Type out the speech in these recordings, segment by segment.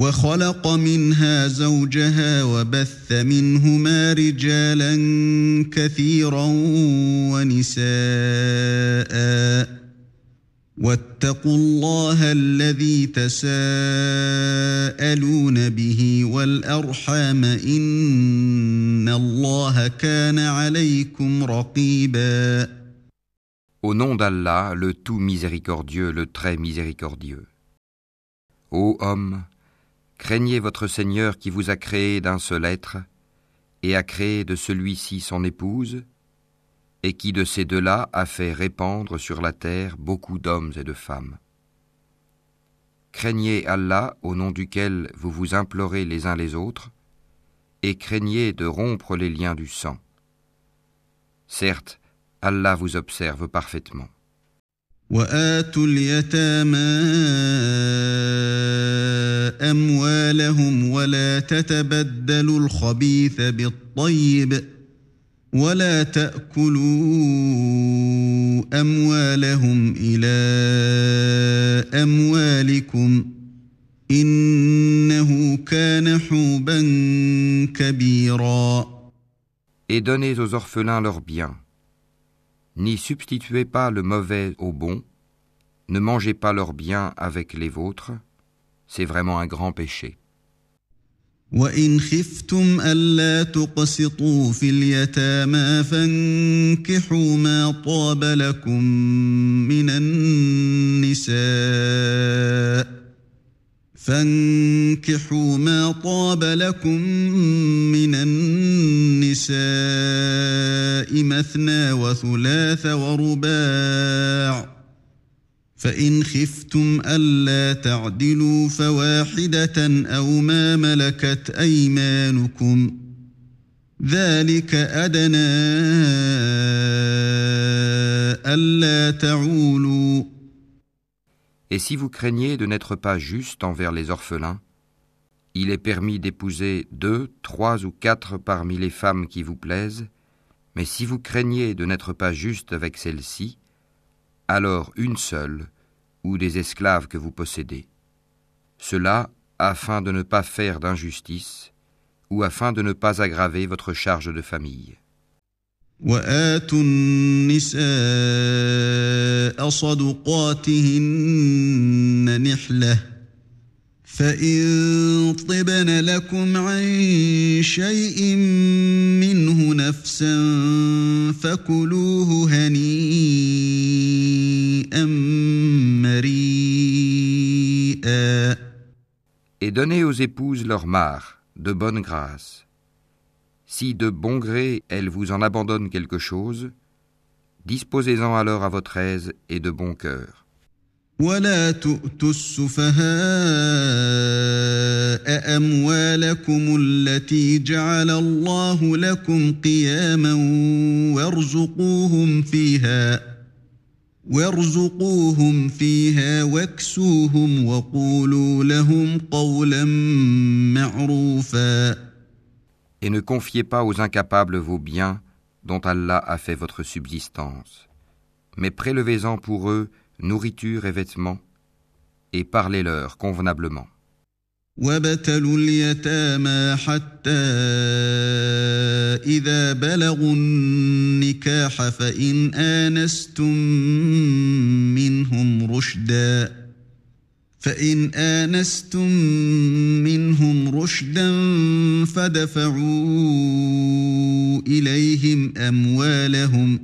وخلق منها زوجها وبث منهما رجالا كثيرا ونساء واتقوا الله الذي تساءلون به والأرحام إن الله كان عليكم رقيبا Au nom d'Allah, le tout miséricordieux, le très miséricordieux. Ô homme, craignez votre Seigneur qui vous a créé d'un seul être, et a créé de celui-ci son épouse, et qui de ces deux-là a fait répandre sur la terre beaucoup d'hommes et de femmes. Craignez Allah au nom duquel vous vous implorez les uns les autres, et craignez de rompre les liens du sang. Certes, Allah vous observe parfaitement. وآتوا اليتامى أموالهم ولا تتبدلوا الخبيث بالطيب ولا تأكلوا أموالهم إلى أموالكم إنه كان حوبا كبيرا Et donnez aux orphelins leurs biens. N'y substituez pas le mauvais au bon, ne mangez pas leurs biens avec les vôtres, c'est vraiment un grand péché. وإن خفتم ألا تقسطوا في اليتامى فانكحوا ما طاب لكم من النساء فانكحوا ما طاب لكم من النساء مثنى وثلاث ورباع. فإن خفتم ألا تعدلوا فواحدة أو ما ملكت أيمانكم. ذلك أدنى ألا تعولوا. Et si vous craignez de n'être pas juste envers les orphelins, il est permis d'épouser deux, trois ou quatre parmi les femmes qui vous plaisent, mais si vous craignez de n'être pas juste avec celles-ci, alors une seule, ou des esclaves que vous possédez. Cela afin de ne pas faire d'injustice, ou afin de ne pas aggraver votre charge de famille. وآتوا النساء صدقاتهن نحلة فإن طبن لكم عن شيء منه نفسا فكلوه هنيئا مريئا Et donnez aux épouses leur mare, de bonne grâce. Si de bon gré elles vous en abandonnent quelque chose, disposez-en alors à votre aise et de bon cœur. ولا تؤتوا السفهاء أموالكم التي جعل الله لكم قياما وارزقوهم فيها وارزقوهم فيها واكسوهم وقولوا لهم قولا معروفا Et ne confiez pas aux incapables vos biens dont Allah a fait votre subsistance, mais prélevez-en pour eux nourriture et vêtements, et parlez-leur convenablement. وابتلوا اليتامى حتى إذا بلغوا النكاح فإن آنستم منهم رشدا فإن آنستم منهم رشدا فدفعوا إليهم أموالهم ۖ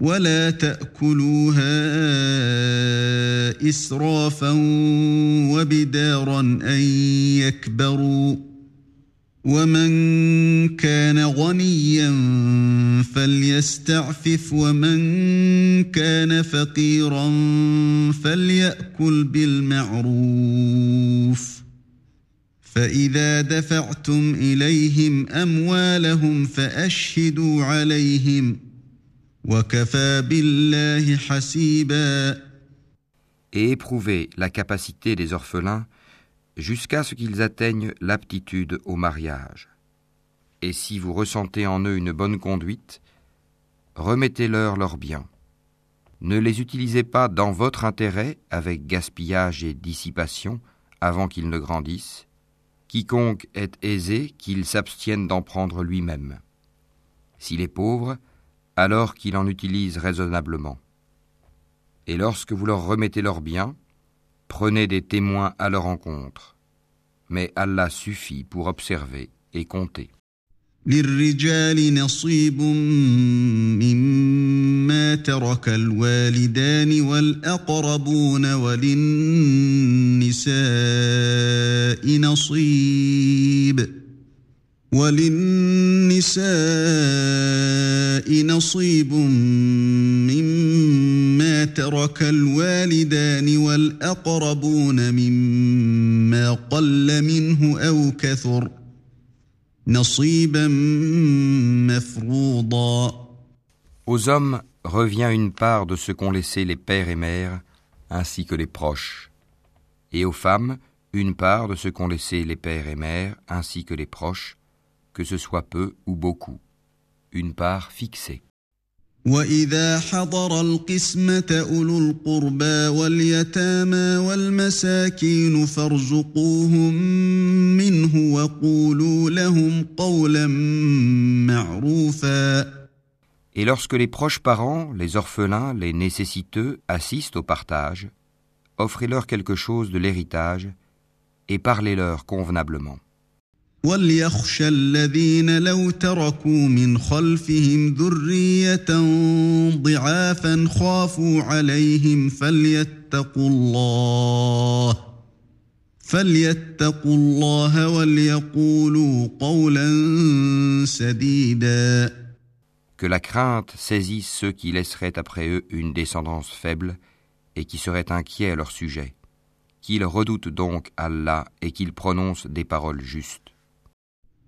ولا تأكلوها إسرافا وبدارا أن يكبروا ومن كان غنيا فليستعفف ومن كان فقيرا فليأكل بالمعروف. فإذا دفعتم إليهم أموالهم فأشهدوا عليهم وكفى بالله حسيبا. Et éprouvez la capacité des orphelins jusqu'à ce qu'ils atteignent l'aptitude au mariage. Et si vous ressentez en eux une bonne conduite, remettez-leur leurs biens. Ne les utilisez pas dans votre intérêt avec gaspillage et dissipation avant qu'ils ne grandissent. Quiconque est aisé, qu'il s'abstienne d'en prendre lui-même. S'il est pauvre, alors qu'il en utilise raisonnablement. Et lorsque vous leur remettez leurs biens, prenez des témoins à leur encontre. Mais Allah suffit pour observer et compter. للرجال نصيب مما ترك الوالدان والأقربون وللنساء نصيب وللنساء نصيب مما ترك الوالدان والأقربون مما قل منه أو كثر ۖ Aux hommes revient une part de ce qu'ont laissé les pères et mères, ainsi que les proches. Et aux femmes, une part de ce qu'ont laissé les pères et mères, ainsi que les proches, que ce soit peu ou beaucoup. Une part fixée. وإذا حضر القسمة أولو القربى واليتامى والمساكين فارزقوهم منه وقولوا لهم قولا معروفا Et lorsque les proches parents, les orphelins, les nécessiteux assistent au partage, offrez-leur quelque chose de l'héritage et parlez-leur convenablement. وليخشى الذين لو تركوا من خلفهم ذرية ضعافا خافوا عليهم فليتقوا الله فليتقوا الله وليقولوا قولا سديدا Que la crainte saisisse ceux qui laisseraient après eux une descendance faible et qui seraient inquiets à leur sujet. Qu'ils redoutent donc Allah et qu'ils prononcent des paroles justes.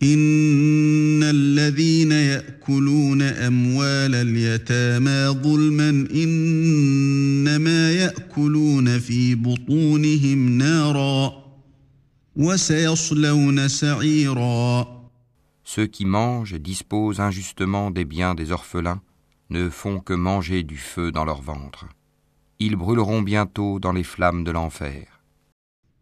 ان الذين ياكلون اموال اليتامى ظلما انما ياكلون في بطونهم نارا وسيصلون سعيرا Ceux qui mangent, disposent injustement des biens des orphelins, ne font que manger du feu dans leur ventre. Ils brûleront bientôt dans les flammes de l'enfer.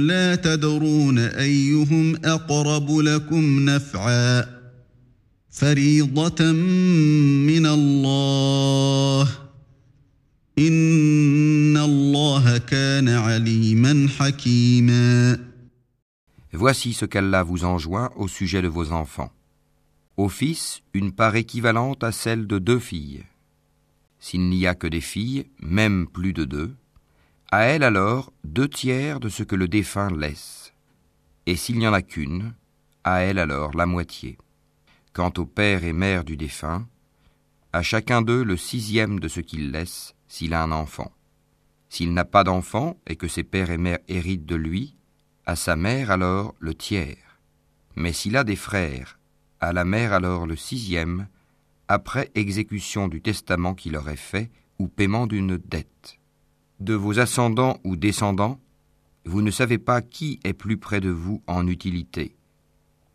لا تدرون أيهم أقرب لكم نفعا فريضة من الله إن الله كان عليما حكيما Voici ce qu'Allah vous enjoint au sujet de vos enfants. Au fils, une part équivalente à celle de deux filles. S'il n'y a que des filles, même plus de deux, à elle alors deux tiers de ce que le défunt laisse. Et s'il n'y en a qu'une, à elle alors la moitié. Quant au père et mère du défunt, à chacun d'eux le sixième de ce qu'il laisse, s'il a un enfant. S'il n'a pas d'enfant et que ses pères et mères héritent de lui, à sa mère alors le tiers. Mais s'il a des frères, à la mère alors le sixième, après exécution du testament qu'il aurait fait ou paiement d'une dette. De vos ascendants ou descendants, vous ne savez pas qui est plus près de vous en utilité.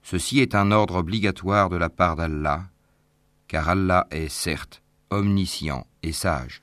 Ceci est un ordre obligatoire de la part d'Allah, car Allah est certes omniscient et sage.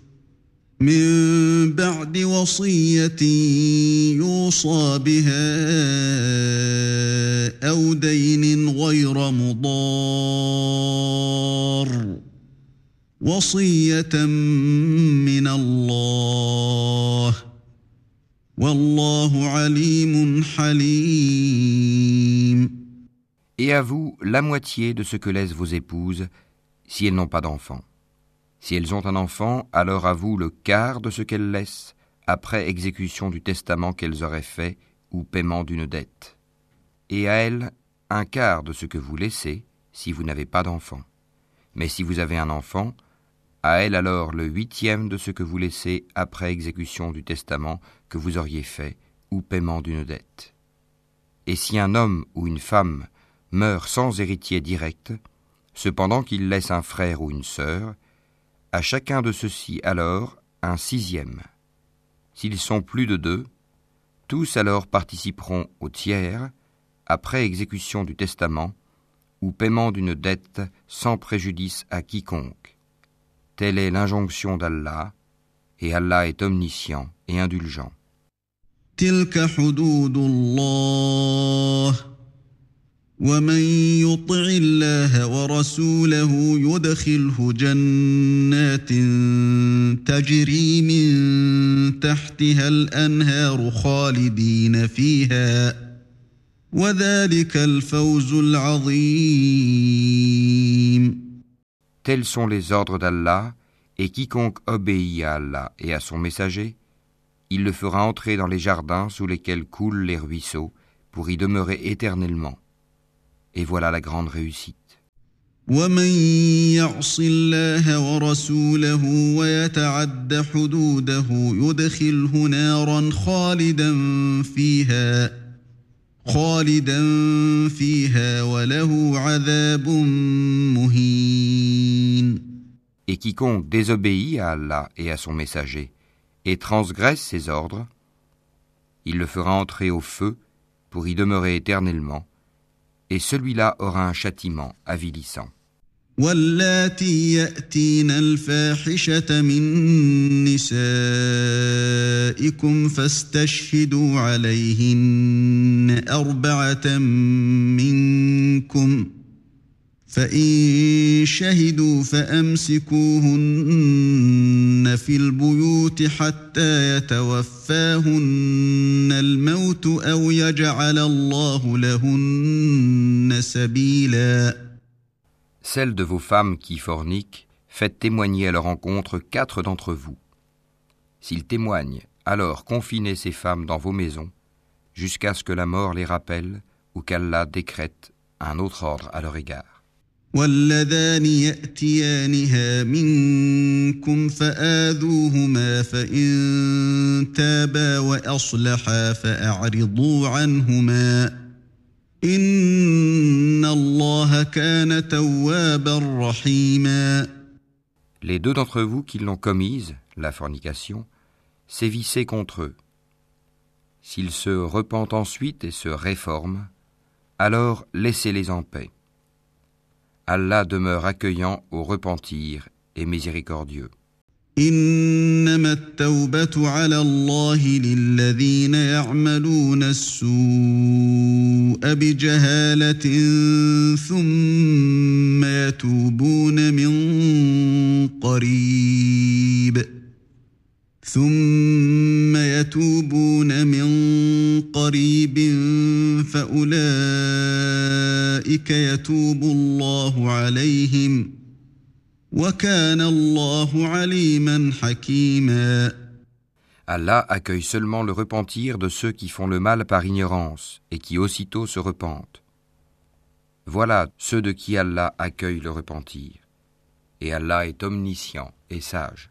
من بعد وصية يوصى بها أو دين غير مضار وصية من الله ۖ Et à vous la moitié de ce que laissent vos épouses si elles n'ont pas d'enfant. Si elles ont un enfant, alors à vous le quart de ce qu'elles laissent après exécution du testament qu'elles auraient fait ou paiement d'une dette. Et à elles un quart de ce que vous laissez si vous n'avez pas d'enfant. Mais si vous avez un enfant, à elle alors le huitième de ce que vous laissez après exécution du testament que vous auriez fait ou paiement d'une dette. Et si un homme ou une femme meurt sans héritier direct, cependant qu'il laisse un frère ou une sœur, à chacun de ceux-ci alors un sixième. S'ils sont plus de deux, tous alors participeront au tiers, après exécution du testament, ou paiement d'une dette sans préjudice à quiconque. Telle est l'injonction d'Allah, et Allah est omniscient et indulgent. ومن يطع الله ورسوله يدخله جنات تجري من تحتها الانهار خالدين فيها وذلك الفوز العظيم Tels sont les ordres d'Allah, et quiconque obéit à Allah et à son messager, il le fera entrer dans les jardins sous lesquels coulent les ruisseaux, pour y demeurer éternellement. Et voilà la grande réussite. Et quiconque désobéit à Allah et à son messager et transgresse ses ordres, il le fera entrer au feu pour y demeurer éternellement, et celui-là aura un châtiment avilissant. واللاتي ياتين الفاحشه من نسائكم فاستشهدوا عليهن اربعه منكم فان شهدوا فامسكوهن في البيوت حتى يتوفاهن الموت او يجعل الله لهن سبيلا Celles de vos femmes qui forniquent, faites témoigner à leur encontre quatre d'entre vous. S'ils témoignent, alors confinez ces femmes dans vos maisons, jusqu'à ce que la mort les rappelle, ou qu'Allah décrète un autre ordre à leur égard. واللذان يأتيانها منكم فآذوهما فإن تابا وأصلحا فأعرضوا عنهما إن الله كان توابا رحيما Les deux d'entre vous qui l'ont commise, la fornication, sévissez contre eux. S'ils se repentent ensuite et se réforment, alors laissez-les en paix. Allah demeure accueillant au repentir et miséricordieux. إنما التوبة على الله للذين يعملون السوء بجهالة ثم يتوبون من قريب ثم يتوبون من قريب فأولئك يتوب الله عليهم وكان الله عليما حكيما Allah accueille seulement le repentir de ceux qui font le mal par ignorance et qui aussitôt se repentent. Voilà ceux de qui Allah accueille le repentir. Et Allah est omniscient et sage.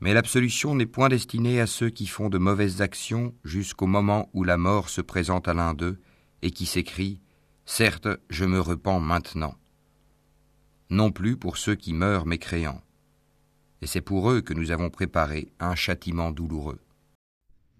Mais l'absolution n'est point destinée à ceux qui font de mauvaises actions jusqu'au moment où la mort se présente à l'un d'eux et qui s'écrit Certes, je me repens maintenant. Non plus pour ceux qui meurent mécréants. Et c'est pour eux que nous avons préparé un châtiment douloureux.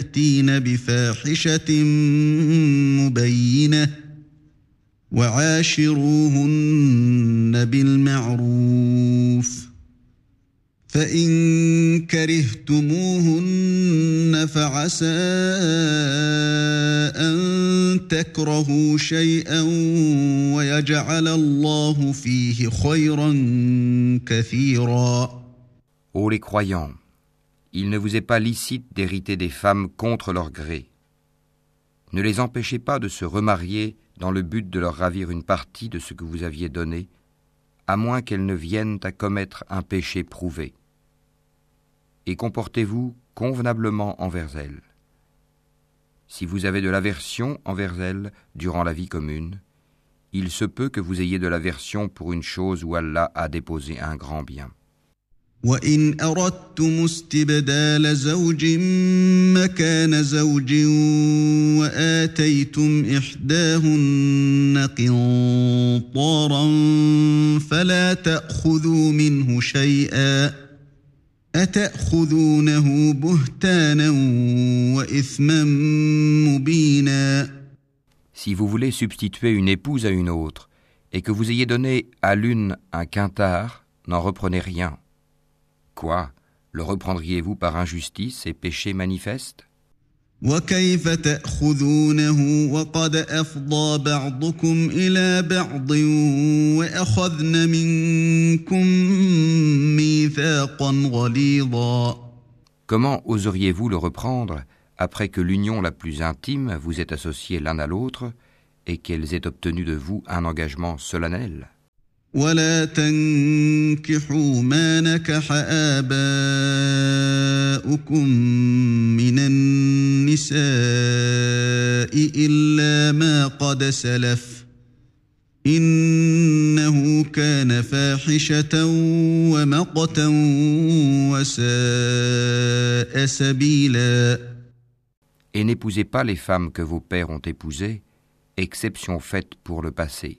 يأتين بفاحشة مبينة وعاشروهن بالمعروف فإن كرهتموهن فعسى أن تكرهوا شيئا ويجعل الله فيه خيرا كثيرا. Ô les croyants, il ne vous est pas licite d'hériter des femmes contre leur gré. Ne les empêchez pas de se remarier dans le but de leur ravir une partie de ce que vous aviez donné, à moins qu'elles ne viennent à commettre un péché prouvé. Et comportez-vous convenablement envers elles. Si vous avez de l'aversion envers elles durant la vie commune, il se peut que vous ayez de l'aversion pour une chose où Allah a déposé un grand bien. وإن أردتم استبدال زوج مكان زوج وآتيتم إحداهن قنطارا فلا تأخذوا منه شيئا أتأخذونه بهتانا وإثما مبينا Si vous voulez substituer une épouse à une autre, et que vous ayez donné à l'une un quintard, n'en reprenez rien. Quoi Le reprendriez-vous par injustice et péché manifeste وكيف تأخذونه وقد أفضى بعضكم إلى بعض وأخذن منكم ميثاقا غليظا Comment oseriez-vous le reprendre après que l'union la plus intime vous est associée l'un à l'autre et qu'elles aient obtenu de vous un engagement solennel ولا تنكحوا ما نكح آباؤكم من النساء إلا ما قد سلف إنه كان فاحشة ومقتا وساء سبيلا Et n'épousez pas les femmes que vos pères ont épousées, exception faite pour le passé.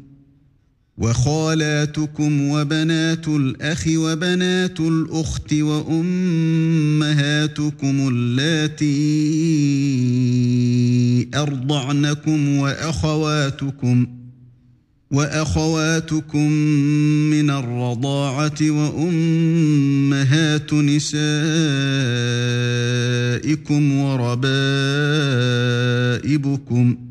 وخالاتكم وبنات الأخ وبنات الأخت وأمهاتكم اللاتي أرضعنكم وأخواتكم وأخواتكم من الرضاعة وأمهات نسائكم وربائبكم ۖ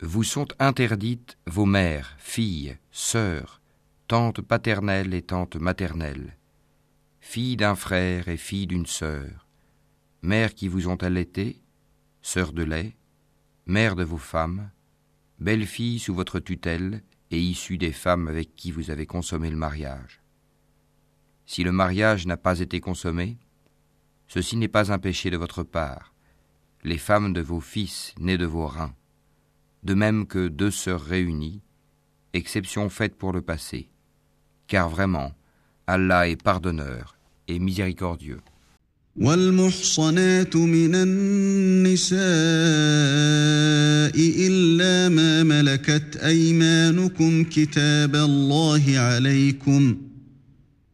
Vous sont interdites vos mères, filles, sœurs, tantes paternelles et tantes maternelles, filles d'un frère et filles d'une sœur, mères qui vous ont allaité, sœurs de lait, mères de vos femmes, belles-filles sous votre tutelle et issues des femmes avec qui vous avez consommé le mariage. Si le mariage n'a pas été consommé, ceci n'est pas un péché de votre part, les femmes de vos fils nés de vos reins, de même que deux sœurs réunies, exception faite pour le passé, car vraiment, Allah est pardonneur et miséricordieux.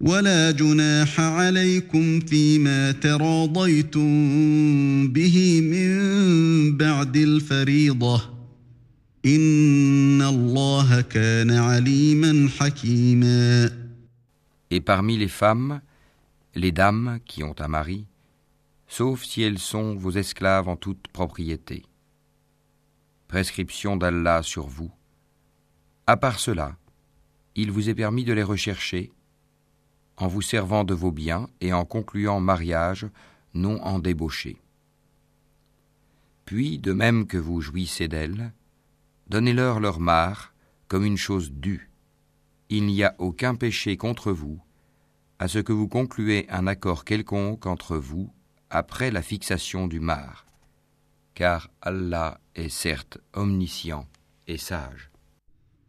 ولا جناح عليكم فيما تراضيتم به من بعد الفريضة إن الله كان عليما حكيما Et parmi les femmes, les dames qui ont un mari, sauf si elles sont vos esclaves en toute propriété. Prescription d'Allah sur vous. À part cela, il vous est permis de les rechercher en vous servant de vos biens et en concluant mariage, non en débauché. Puis, de même que vous jouissez d'elles, donnez-leur leur mare comme une chose due. Il n'y a aucun péché contre vous, à ce que vous concluez un accord quelconque entre vous après la fixation du mar, car Allah est certes omniscient et sage.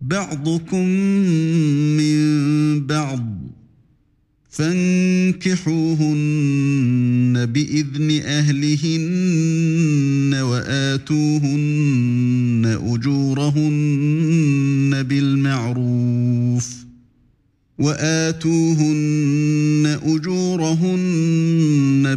بعضكم من بعض فانكحوهن بإذن أهلهن وآتوهن أجورهن بالمعروف وآتوهن أجورهن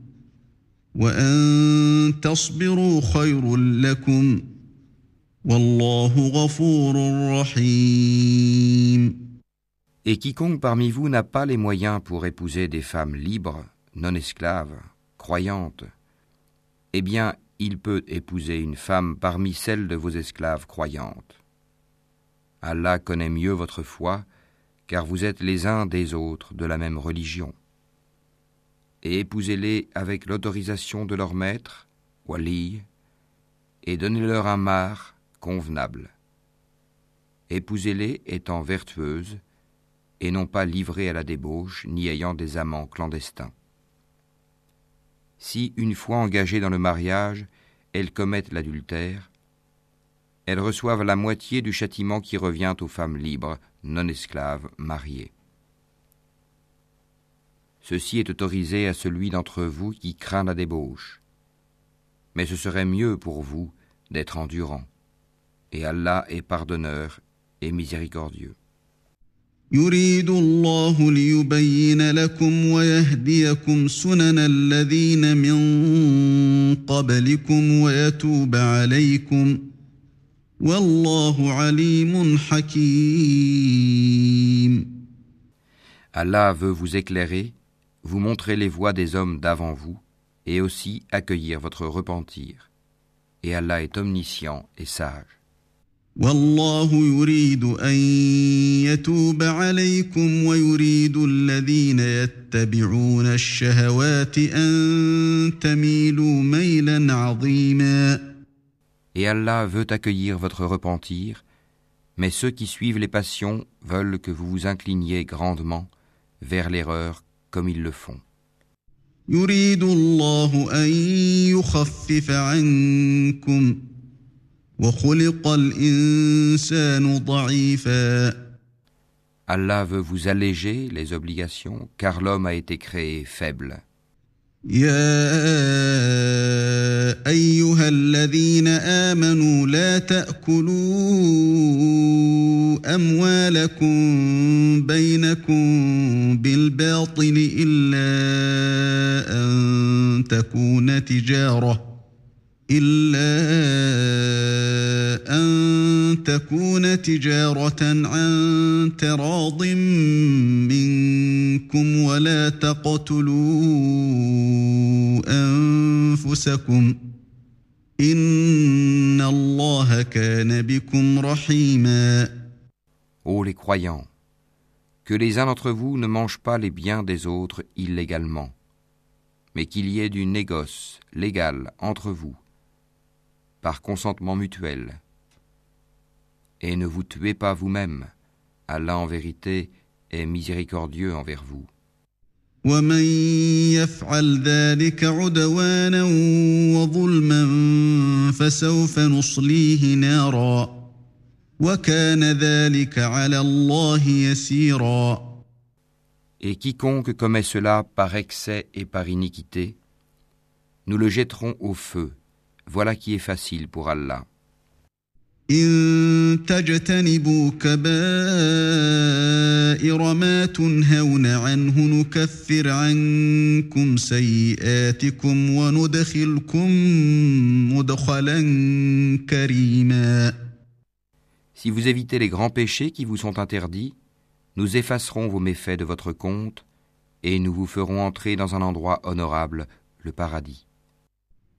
وأن تصبروا خير لكم والله غفور رحيم Et quiconque parmi vous n'a pas les moyens pour épouser des femmes libres, non esclaves, croyantes, eh bien, il peut épouser une femme parmi celles de vos esclaves croyantes. Allah connaît mieux votre foi, car vous êtes les uns des autres de la même religion. Et épousez-les avec l'autorisation de leur maître, wali, et donnez-leur un mar convenable. Épousez-les étant vertueuses, et non pas livrées à la débauche, ni ayant des amants clandestins. Si, une fois engagées dans le mariage, elles commettent l'adultère, elles reçoivent la moitié du châtiment qui revient aux femmes libres, non esclaves, mariées. Ceci est autorisé à celui d'entre vous qui craint la débauche. Mais ce serait mieux pour vous d'être endurant. Et Allah est pardonneur et miséricordieux. يريد الله ليبين لكم ويهديكم سنن الذين من قبلكم ويتوب عليكم والله عليم حكيم Allah veut vous éclairer, vous montrer les voies des hommes d'avant vous, et aussi accueillir votre repentir. Et Allah est omniscient et sage. والله يريد أن يتوب عليكم ويريد الذين يتبعون الشهوات أن تميلوا ميلا عظيما Et Allah veut accueillir votre repentir, mais ceux qui suivent les passions veulent que vous vous incliniez grandement vers l'erreur comme ils le font. Allah veut vous alléger les obligations, car l'homme a été créé faible. يا أيها الذين آمنوا لا تأكلوا أموالكم بينكم بالباطل إلا أن تكون تجارة إلا أن تكون تجارة عن تراض منكم ولا تقتلوا أنفسكم إن الله كان بكم رحيما Ô les croyants, que les uns d'entre vous ne mangent pas les biens des autres illégalement, mais qu'il y ait du négoce légal entre vous, par consentement mutuel. Et ne vous tuez pas vous-même, Allah en vérité est miséricordieux envers vous. ومن يفعل ذلك عدوانا وظلما فسوف نصليه نارا وكان ذلك على الله يسيرا Et quiconque commet cela par excès et par iniquité, nous le jetterons au feu. Voilà qui est facile pour Allah. إن تجتنبوا كبائر ما تنهون عنه نكفر عنكم سيئاتكم وندخلكم مدخلا كريما Si vous évitez les grands péchés qui vous sont interdits, nous effacerons vos méfaits de votre compte et nous vous ferons entrer dans un endroit honorable, le paradis.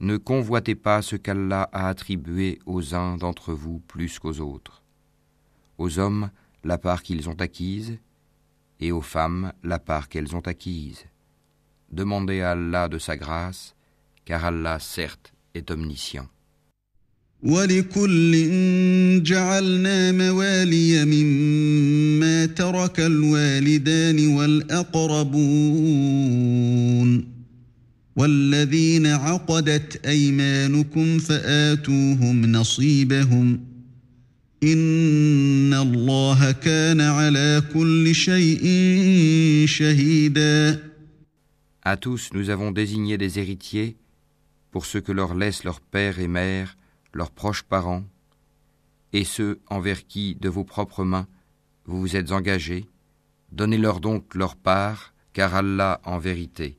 Ne convoitez pas ce qu'Allah a attribué aux uns d'entre vous plus qu'aux autres. Aux hommes, la part qu'ils ont acquise, et aux femmes, la part qu'elles ont acquise. demandez à Allah de sa grâce, car Allah certes est omniscient. ولكل جعلنا موالي مما ترك الوالدان والأقربون والذين عقدت أيمانكم فآتوهم نصيبهم إن الله كان على كل شيء شهيدا À tous nous avons désigné des héritiers pour ce que leur laissent leurs pères et mères leurs proches parents, et ceux envers qui, de vos propres mains, vous vous êtes engagés, donnez-leur donc leur part, car Allah, en vérité,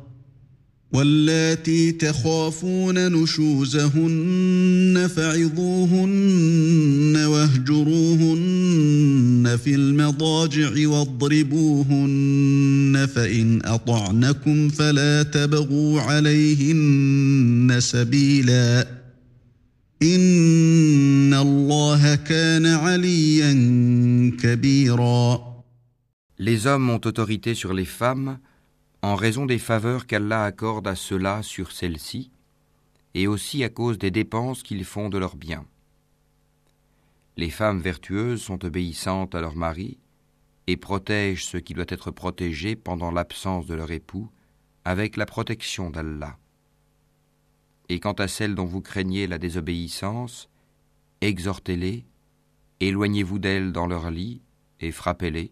واللاتي تخافون نشوزهن فعظوهن واهجروهن في المضاجع واضربوهن فإن أطعنكم فلا تبغوا عليهن سبيلاً. Les hommes ont autorité sur les femmes en raison des faveurs qu'Allah accorde à ceux-là sur celles-ci, et aussi à cause des dépenses qu'ils font de leurs biens. Les femmes vertueuses sont obéissantes à leur mari et protègent ce qui doit être protégé pendant l'absence de leur époux avec la protection d'Allah. Et quant à celles dont vous craignez la désobéissance, exhortez-les, éloignez-vous d'elles dans leur lit et frappez-les.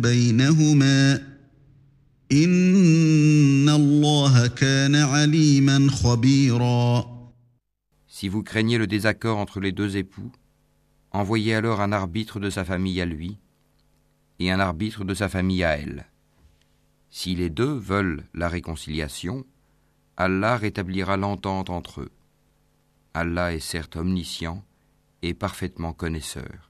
بينهما إن الله كان عليما خبيرا Si vous craignez le désaccord entre les deux époux, envoyez alors un arbitre de sa famille à lui et un arbitre de sa famille à elle. Si les deux veulent la réconciliation, Allah rétablira l'entente entre eux. Allah est certes omniscient et parfaitement connaisseur.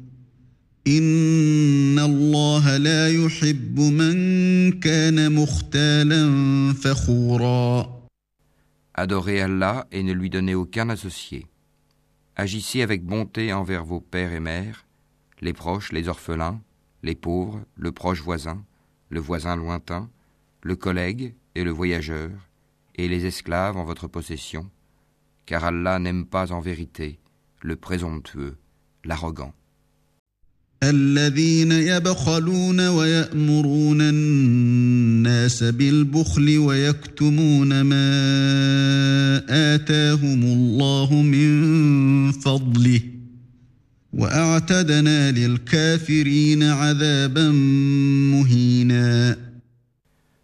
Adorez Allah et ne lui donnez aucun associé. Agissez avec bonté envers vos pères et mères, les proches, les orphelins, les pauvres, le proche voisin, le voisin lointain, le collègue et le voyageur, et les esclaves en votre possession, car Allah n'aime pas en vérité le présomptueux, l'arrogant.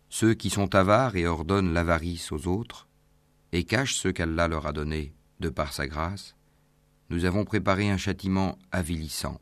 Ceux qui sont avares et ordonnent l'avarice aux autres, et cachent ce qu'Allah leur a donné de par sa grâce, nous avons préparé un châtiment avilissant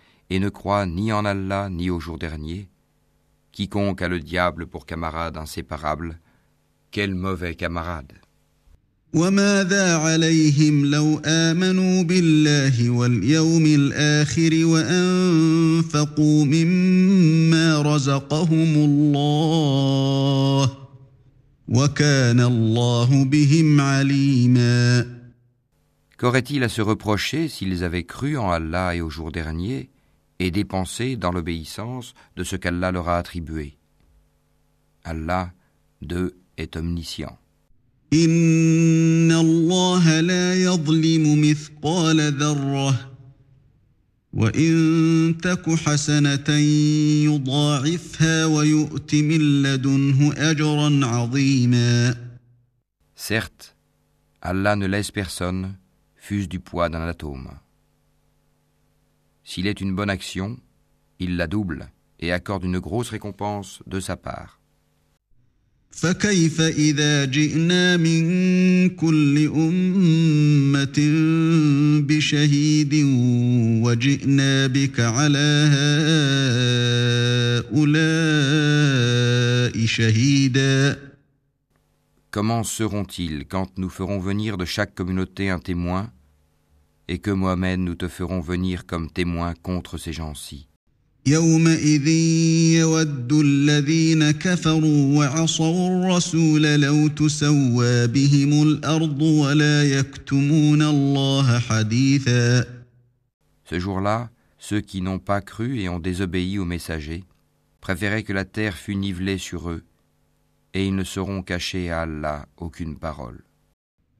et ne croit ni en Allah ni au jour dernier, quiconque a le diable pour camarade inséparable, quel mauvais camarade. وماذا عليهم لو آمنوا بالله واليوم الآخر وأنفقوا مما رزقهم الله وكان الله بهم عليما Qu'aurait-il à se reprocher s'ils avaient cru en Allah et au jour dernier et dépensé dans l'obéissance de ce qu'Allah leur a attribué Allah, d'eux, est omniscient. إن الله لا يظلم مثقال ذرة وإن تك حسنة يضاعفها ويؤت من لدنه أجرا عظيما Certes, Allah ne laisse personne, fût du poids d'un atome. S'il est une bonne action, il la double et accorde une grosse récompense de sa part. فكيف إذا جئنا من كل أمة بشهيد وجئنا بك على هؤلاء شهيدا Comment seront-ils quand nous ferons venir de chaque communauté un témoin et que Mohamed nous te ferons venir comme témoin contre ces gens-ci يومئذ يود الذين كفروا وعصوا الرسول لو تسوى بهم الأرض ولا يكتمون الله حديثا Ce jour-là, ceux qui n'ont pas cru et ont désobéi aux messagers préféraient que la terre fût nivelée sur eux, et ils ne seront cachés à Allah aucune parole.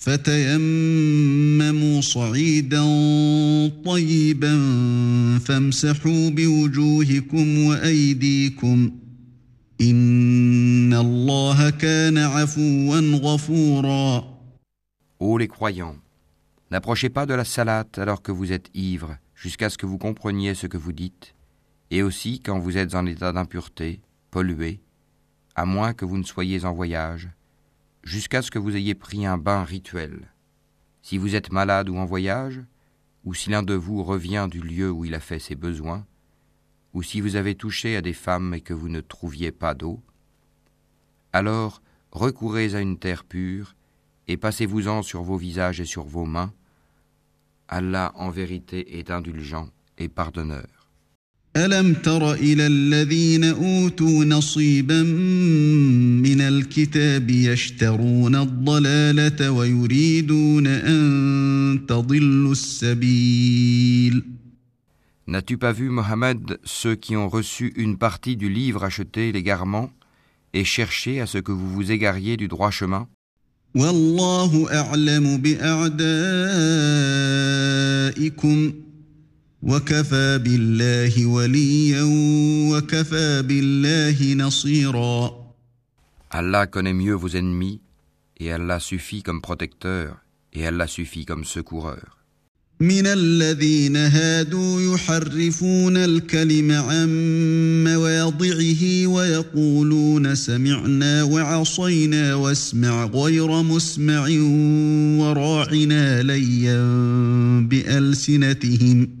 فتيمموا صعيدا طيبا فامسحوا بوجوهكم وايديكم ان الله كان عفوا غفورا Ô les croyants, n'approchez pas de la salate alors que vous êtes ivres, jusqu'à ce que vous compreniez ce que vous dites, et aussi quand vous êtes en état d'impureté, pollué, à moins que vous ne soyez en voyage, jusqu'à ce que vous ayez pris un bain rituel. Si vous êtes malade ou en voyage, ou si l'un de vous revient du lieu où il a fait ses besoins, ou si vous avez touché à des femmes et que vous ne trouviez pas d'eau, alors recourez à une terre pure et passez-vous-en sur vos visages et sur vos mains. Allah en vérité est indulgent et pardonneur. ألم تر إلى الذين أوتوا نصيبا من الكتاب يشترون الضلالة ويريدون أن تضلوا السبيل N'as-tu pas vu, Mohammed, ceux qui ont reçu une partie du livre acheté légalement et cherché à ce que vous vous égariez du droit chemin والله أعلم بأعدائكم وكفى بالله وليا وكفى بالله نصيرا Allah connaît mieux vos ennemis, et Allah suffit comme protecteur, et Allah suffit comme secoureur. من الذين هادوا يحرفون الكلم عن مواضعه ويقولون سمعنا وعصينا واسمع غير مسمع وراعنا ليا بألسنتهم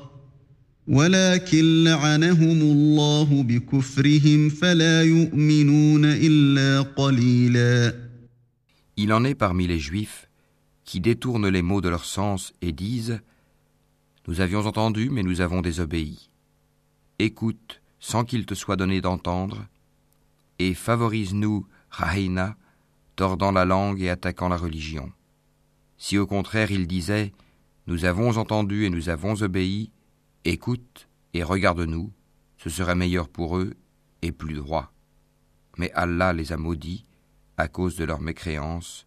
ولكن لعنهم الله بكفرهم فلا يؤمنون إلا قليلا Il en est parmi les Juifs qui détournent les mots de leur sens et disent Nous avions entendu, mais nous avons désobéi. Écoute, sans qu'il te soit donné d'entendre, et favorise-nous, Raïna, tordant la langue et attaquant la religion. Si au contraire ils disaient Nous avons entendu et nous avons obéi, écoute et regarde-nous, ce serait meilleur pour eux et plus droit. Mais Allah les a maudits à cause de leur mécréance,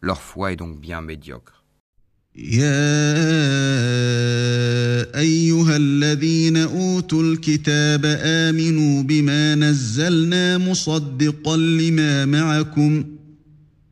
leur foi est donc bien médiocre. يا ايها الذين اوتوا الكتاب امنوا بما نزلنا مصدقا لما معكم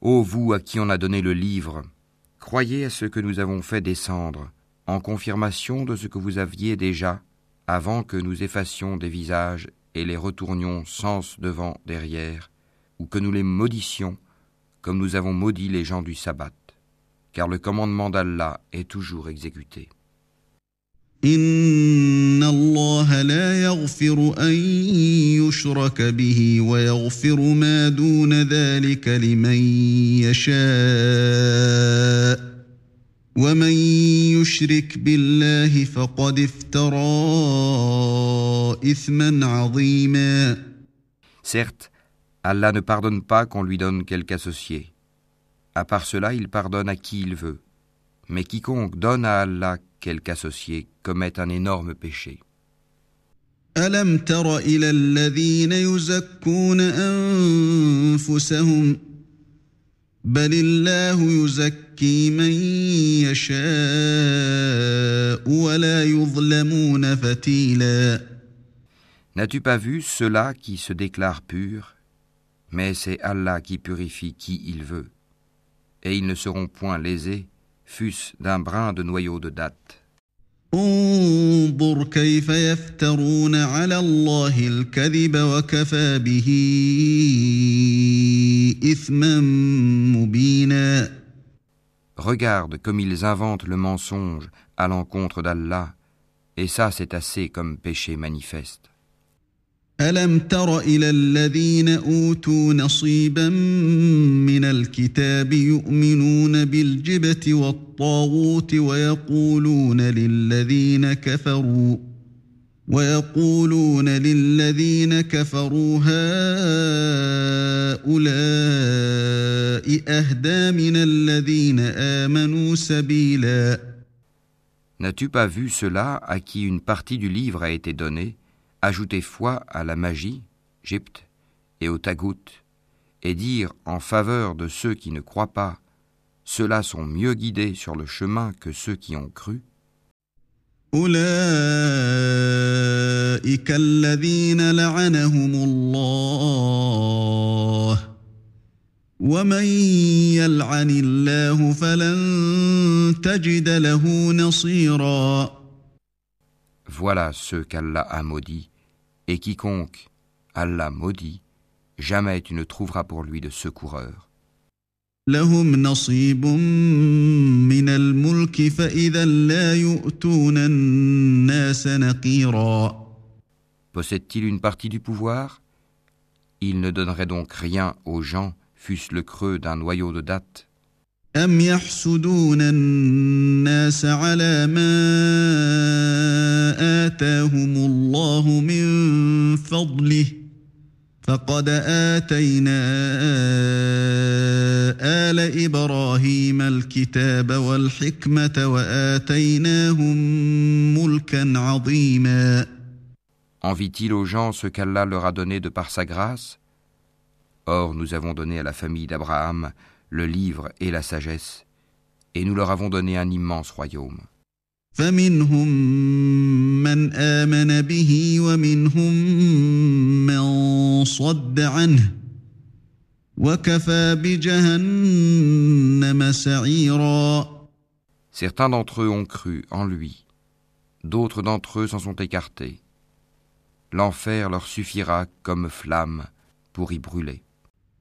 Ô vous à qui on a donné le livre, croyez à ce que nous avons fait descendre, en confirmation de ce que vous aviez déjà, avant que nous effacions des visages et les retournions sens devant derrière, ou que nous les maudissions, comme nous avons maudit les gens du sabbat, car le commandement d'Allah est toujours exécuté. إن الله لا يغفر أن يشرك به ويغفر ما دون ذلك لمن يشاء ومن يشرك بالله فقد افترى إثما عظيما Certes, Allah ne pardonne pas qu'on lui donne quelque associé. À part cela, il pardonne à qui il veut. Mais quiconque donne à Allah quelque associé commet un énorme péché. N'as-tu pas vu ceux-là qui se déclarent purs? Mais c'est Allah qui purifie qui il veut, et ils ne seront point lésés, fût-ce d'un brin de noyau de date. Regarde comme ils inventent le mensonge à l'encontre d'Allah, et ça c'est assez comme péché manifeste. ألم تر إلى الذين أوتوا نصيبا من الكتاب يؤمنون بالجبت والطاغوت ويقولون للذين كفروا ويقولون للذين كفروا هؤلاء أهدى من الذين آمنوا سبيلا. N'as-tu pas vu cela à qui une partie du livre a été donnée? Ajouter foi à la magie, Gypte, et au tagout, et dire en faveur de ceux qui ne croient pas, ceux-là sont mieux guidés sur le chemin que ceux qui ont cru. Voilà ceux qu'Allah a maudits, et quiconque Allah maudit, jamais tu ne trouveras pour lui de secoureur. Possède-t-il une partie du pouvoir? Il ne donnerait donc rien aux gens, fût-ce le creux d'un noyau de date. أم يحسدون الناس على ما آتاهم الله من فضله فقد آتينا آل إبراهيم الكتاب والحكمة وآتيناهم ملكا عظيما Envie-t-il aux gens ce qu'Allah leur a donné de par sa grâce? Or, nous avons donné à la famille d'Abraham le livre et la sagesse, et nous leur avons donné un immense royaume. فمنهم من آمن به ومنهم من صد عنه وكفى بجهنم سعيرا Certains d'entre eux ont cru en lui, d'autres d'entre eux s'en sont écartés. L'enfer leur suffira comme flamme pour y brûler.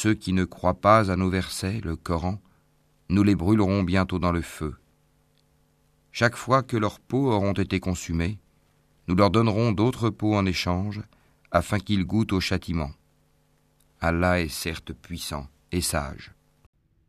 ceux qui ne croient pas à nos versets, le Coran, nous les brûlerons bientôt dans le feu. Chaque fois que leurs peaux auront été consumées, nous leur donnerons d'autres peaux en échange, afin qu'ils goûtent au châtiment. Allah est certes puissant et sage.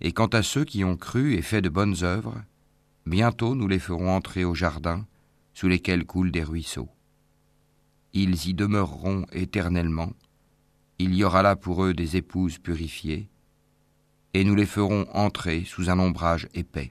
Et quant à ceux qui ont cru et fait de bonnes œuvres, bientôt nous les ferons entrer au jardin sous lesquels coulent des ruisseaux. Ils y demeureront éternellement, il y aura là pour eux des épouses purifiées, et nous les ferons entrer sous un ombrage épais.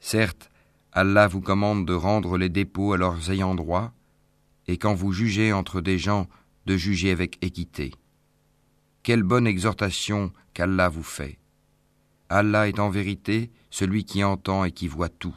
Certes, Allah vous commande de rendre les dépôts à leurs ayants droit, et quand vous jugez entre des gens, de juger avec équité. Quelle bonne exhortation qu'Allah vous fait. Allah est en vérité celui qui entend et qui voit tout.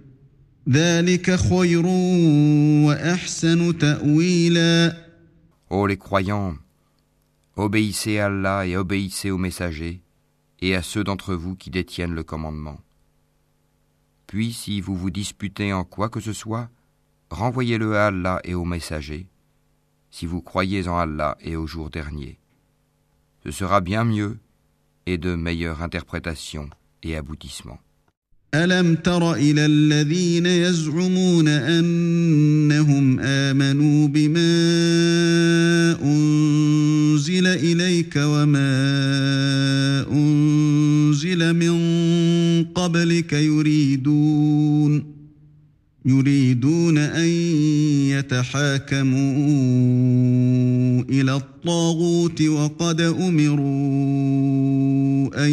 Ô les croyants, obéissez à Allah et obéissez aux messagers et à ceux d'entre vous qui détiennent le commandement. Puis si vous vous disputez en quoi que ce soit, renvoyez-le à Allah et aux messagers, si vous croyez en Allah et au jour dernier. Ce sera bien mieux et de meilleure interprétation et aboutissement. ألم تر إلى الذين يزعمون أنهم آمنوا بما أنزل إليك وما أنزل من قبلك يريدون يريدون أن يتحاكموا إلى الطريق الطاغوت وقد امروا ان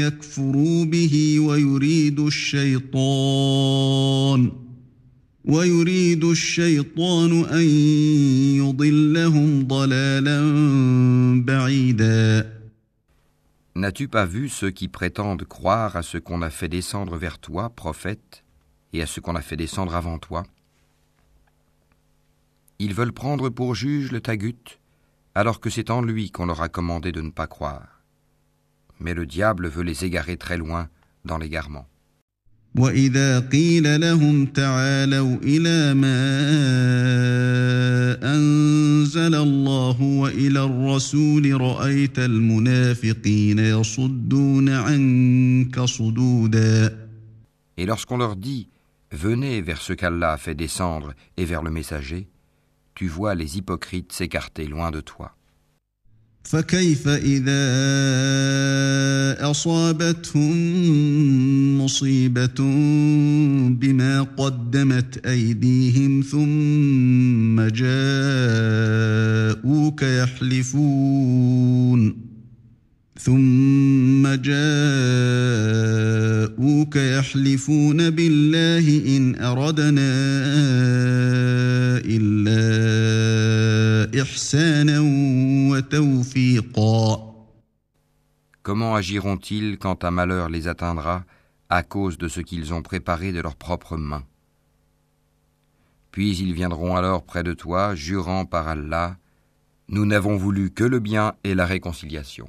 يكفروا به ويريد الشيطان ويريد الشيطان ان يضلهم ضلالا بعيدا N'as-tu pas vu ceux qui prétendent croire à ce qu'on a fait descendre vers toi, prophète, et à ce qu'on a fait descendre avant toi Ils veulent prendre pour juge le tagut, alors que c'est en lui qu'on leur a commandé de ne pas croire. Mais le diable veut les égarer très loin dans l'égarement. واذا قيل لهم تعالوا الى ما انزل الله والى الرسول رايت المنافقين يصدون عنك صدودا Et lorsqu'on leur dit Venez vers ce qu'Allah a fait descendre et vers le messager, tu vois les hypocrites s'écarter loin de toi. فكيف إذا أصابتهم مصيبة بما قدمت أيديهم ثم جاءوك يحلفون ثم جاءوك يحلفون بالله إن أردنا إلا إحسانا وتوفيقا Comment agiront-ils quand un malheur les atteindra à cause de ce qu'ils ont préparé de leurs propres mains Puis ils viendront alors près de toi, jurant par Allah, Nous n'avons voulu que le bien et la réconciliation.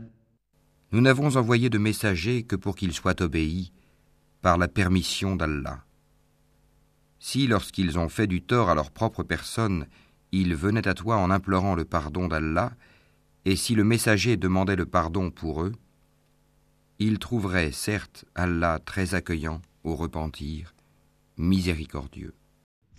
Nous n'avons envoyé de messagers que pour qu'ils soient obéis par la permission d'Allah. Si, lorsqu'ils ont fait du tort à leur propre personne, ils venaient à toi en implorant le pardon d'Allah, et si le messager demandait le pardon pour eux, ils trouveraient certes Allah très accueillant au repentir, miséricordieux.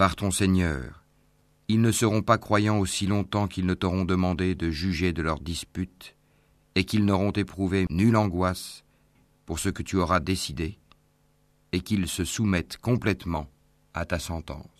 par ton Seigneur, ils ne seront pas croyants aussi longtemps qu'ils ne t'auront demandé de juger de leurs disputes et qu'ils n'auront éprouvé nulle angoisse pour ce que tu auras décidé et qu'ils se soumettent complètement à ta sentence.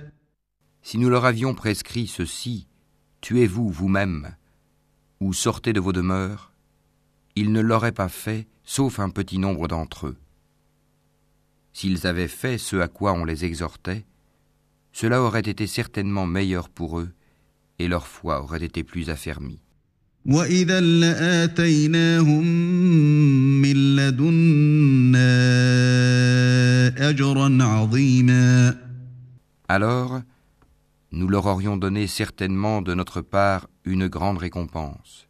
Si nous leur avions prescrit ceci, tuez-vous vous-même, ou sortez de vos demeures, ils ne l'auraient pas fait, sauf un petit nombre d'entre eux. S'ils avaient fait ce à quoi on les exhortait, cela aurait été certainement meilleur pour eux, et leur foi aurait été plus affermie. Alors, nous leur aurions donné certainement de notre part une grande récompense.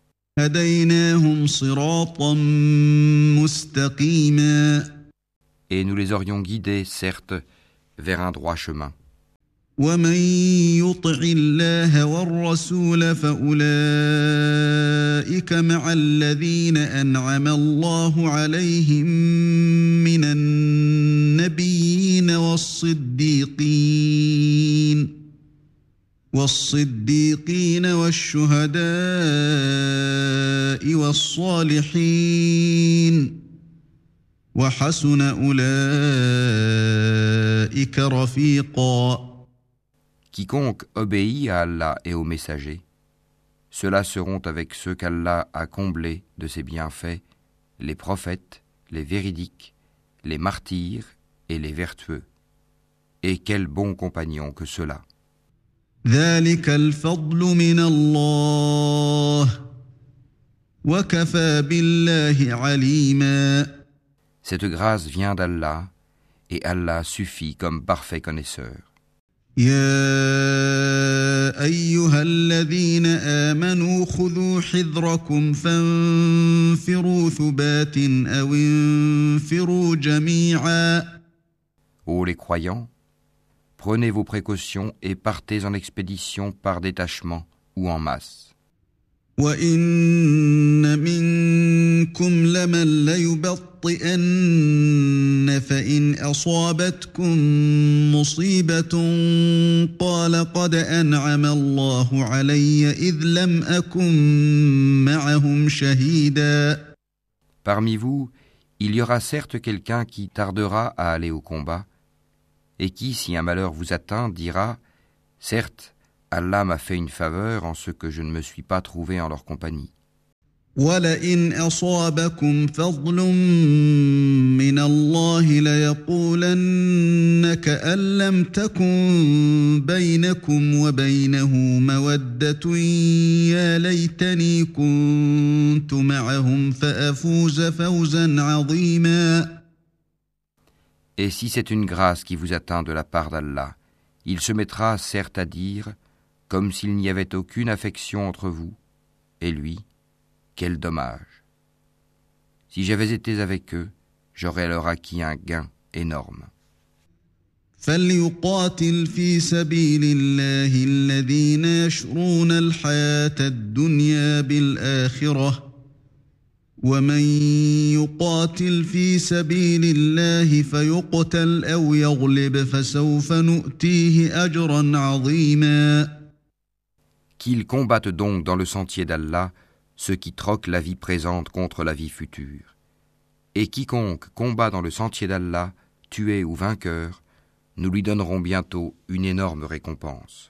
Et nous les aurions guidés, certes, vers un droit chemin. والصديقين والشهداء والصالحين وحسن أولئك رفيقا Quiconque obéit à Allah et aux messagers, ceux-là seront avec ceux qu'Allah a comblés de ses bienfaits, les prophètes, les véridiques, les martyrs et les vertueux. Et quel bon compagnon que cela. ذلك الفضل من الله. وكفى بالله عليما. Cette grâce vient d'Allah, et Allah suffit comme parfait connaisseur. يا أيها الذين آمنوا خذوا حذركم فانفروا ثبات أو انفروا جميعا. Ô les croyants, prenez vos précautions et partez en expédition par détachement ou en masse. وان منكم لمن ليبطئن فان اصابتكم مصيبه قال قد انعم الله علي اذ لم اكن معهم شهيدا Parmi vous, il y aura certes quelqu'un qui tardera à aller au combat, et qui, si un malheur vous atteint, dira Certes, Allah m'a fait une faveur en ce que je ne me suis pas trouvé en leur compagnie. ولئن اصابكم فضل من الله ليقولن كأن لم تكن بينكم وبينه موده يا ليتني كنت معهم فافوز فوزا عظيما Et si c'est une grâce qui vous atteint de la part d'Allah, il se mettra certes à dire, comme s'il n'y avait aucune affection entre vous, et lui, quel dommage. Si j'avais été avec eux, j'aurais alors acquis un gain énorme. فليقاتل في سبيل الله الذين يشرون الحياه الدنيا بالاخره ومن يقاتل في سبيل الله فيقتل او يغلب فسوف نؤتيه اجرا عظيما Qu'ils combattent donc dans le sentier d'Allah ceux qui troquent la vie présente contre la vie future. Et quiconque combat dans le sentier d'Allah, tué ou vainqueur, nous lui donnerons bientôt une énorme récompense.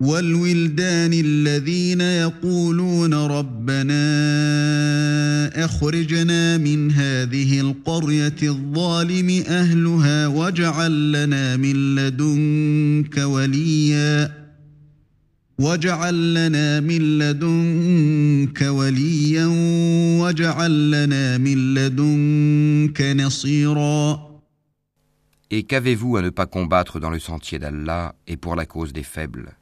والولدان الذين يقولون ربنا أخرجنا من هذه القرية الظالم أهلها واجعل لنا من لدنك وليا واجعل لنا من لدنك وليا واجعل لنا من لدنك نصيرا. Et qu'avez-vous à ne pas combattre dans le sentier d'Allah et pour la cause des faibles?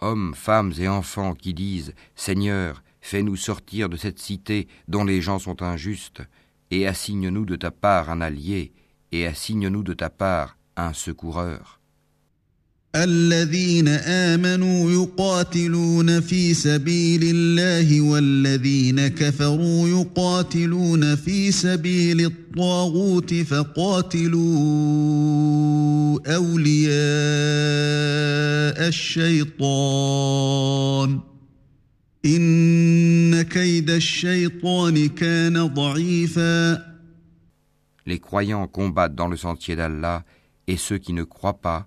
Hommes, femmes et enfants qui disent Seigneur, fais-nous sortir de cette cité dont les gens sont injustes, et assigne-nous de ta part un allié, et assigne-nous de ta part un secoureur. الذين آمنوا يقاتلون في سبيل الله والذين كفروا يقاتلون في سبيل الطاغوت فقاتلوا أولياء الشيطان. إن كيد الشيطان كان ضعيفا. Les croyants combattent dans le sentier d'Allah, et ceux qui ne croient pas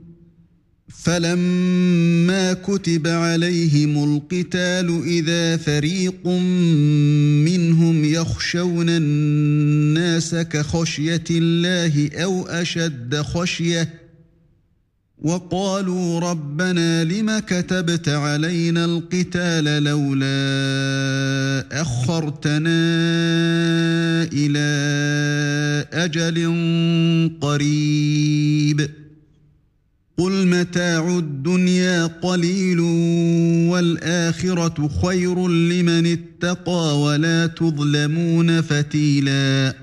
فلما كتب عليهم القتال إذا فريق منهم يخشون الناس كخشية الله أو أشد خشية وقالوا ربنا لم كتبت علينا القتال لولا أخرتنا إلى أجل قريب قل متاع الدنيا قليل والآخرة خير لمن اتقى ولا تظلمون فتيلا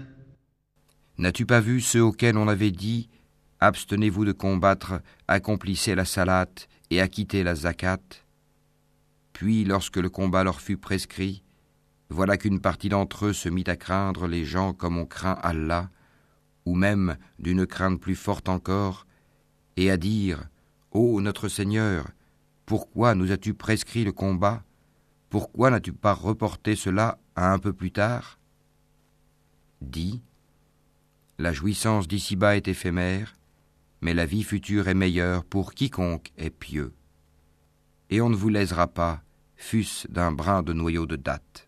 N'as-tu pas vu ceux auxquels on avait dit Abstenez-vous de combattre, accomplissez la salate et acquittez la zakat. Puis, lorsque le combat leur fut prescrit, voilà qu'une partie d'entre eux se mit à craindre les gens comme on craint Allah, ou même d'une crainte plus forte encore, et à dire Ô notre Seigneur, pourquoi nous as-tu prescrit le combat? Pourquoi n'as-tu pas reporté cela à un peu plus tard? Dis La jouissance d'ici-bas est éphémère, mais la vie future est meilleure pour quiconque est pieux. Et on ne vous lésera pas, fût-ce d'un brin de noyau de date.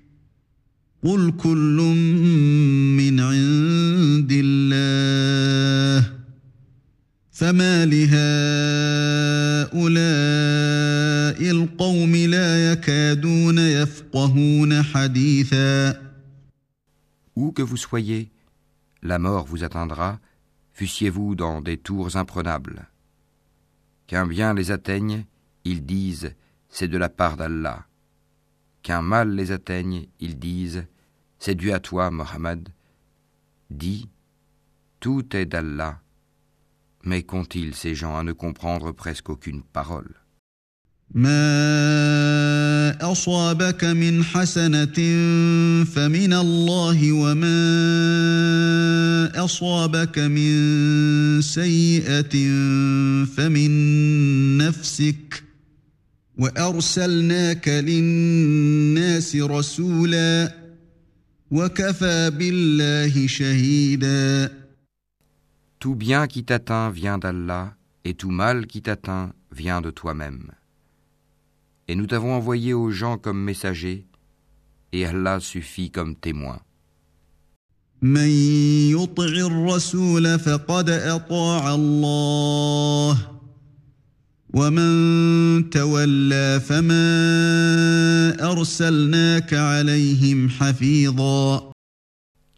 قل كل من عند الله فما لهؤلاء القوم لا يكادون يفقهون حديثا Où que vous soyez, la mort vous atteindra, fussiez-vous dans des tours imprenables. Qu'un bien les atteigne, ils disent c'est de la part d'Allah. Qu'un mal les atteigne, ils disent c'est dû à toi, Mohammed. Dis, tout est d'Allah. Mais qu'ont-ils ces gens à ne comprendre presque aucune parole? Tout bien qui t'atteint vient d'Allah, et tout mal qui t'atteint vient de toi-même. Et nous t'avons envoyé aux gens comme messagers, et Allah suffit comme témoin.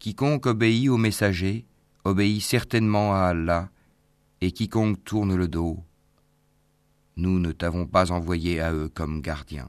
Quiconque obéit au messager obéit certainement à Allah, et quiconque tourne le dos, nous ne t'avons pas envoyé à eux comme gardiens.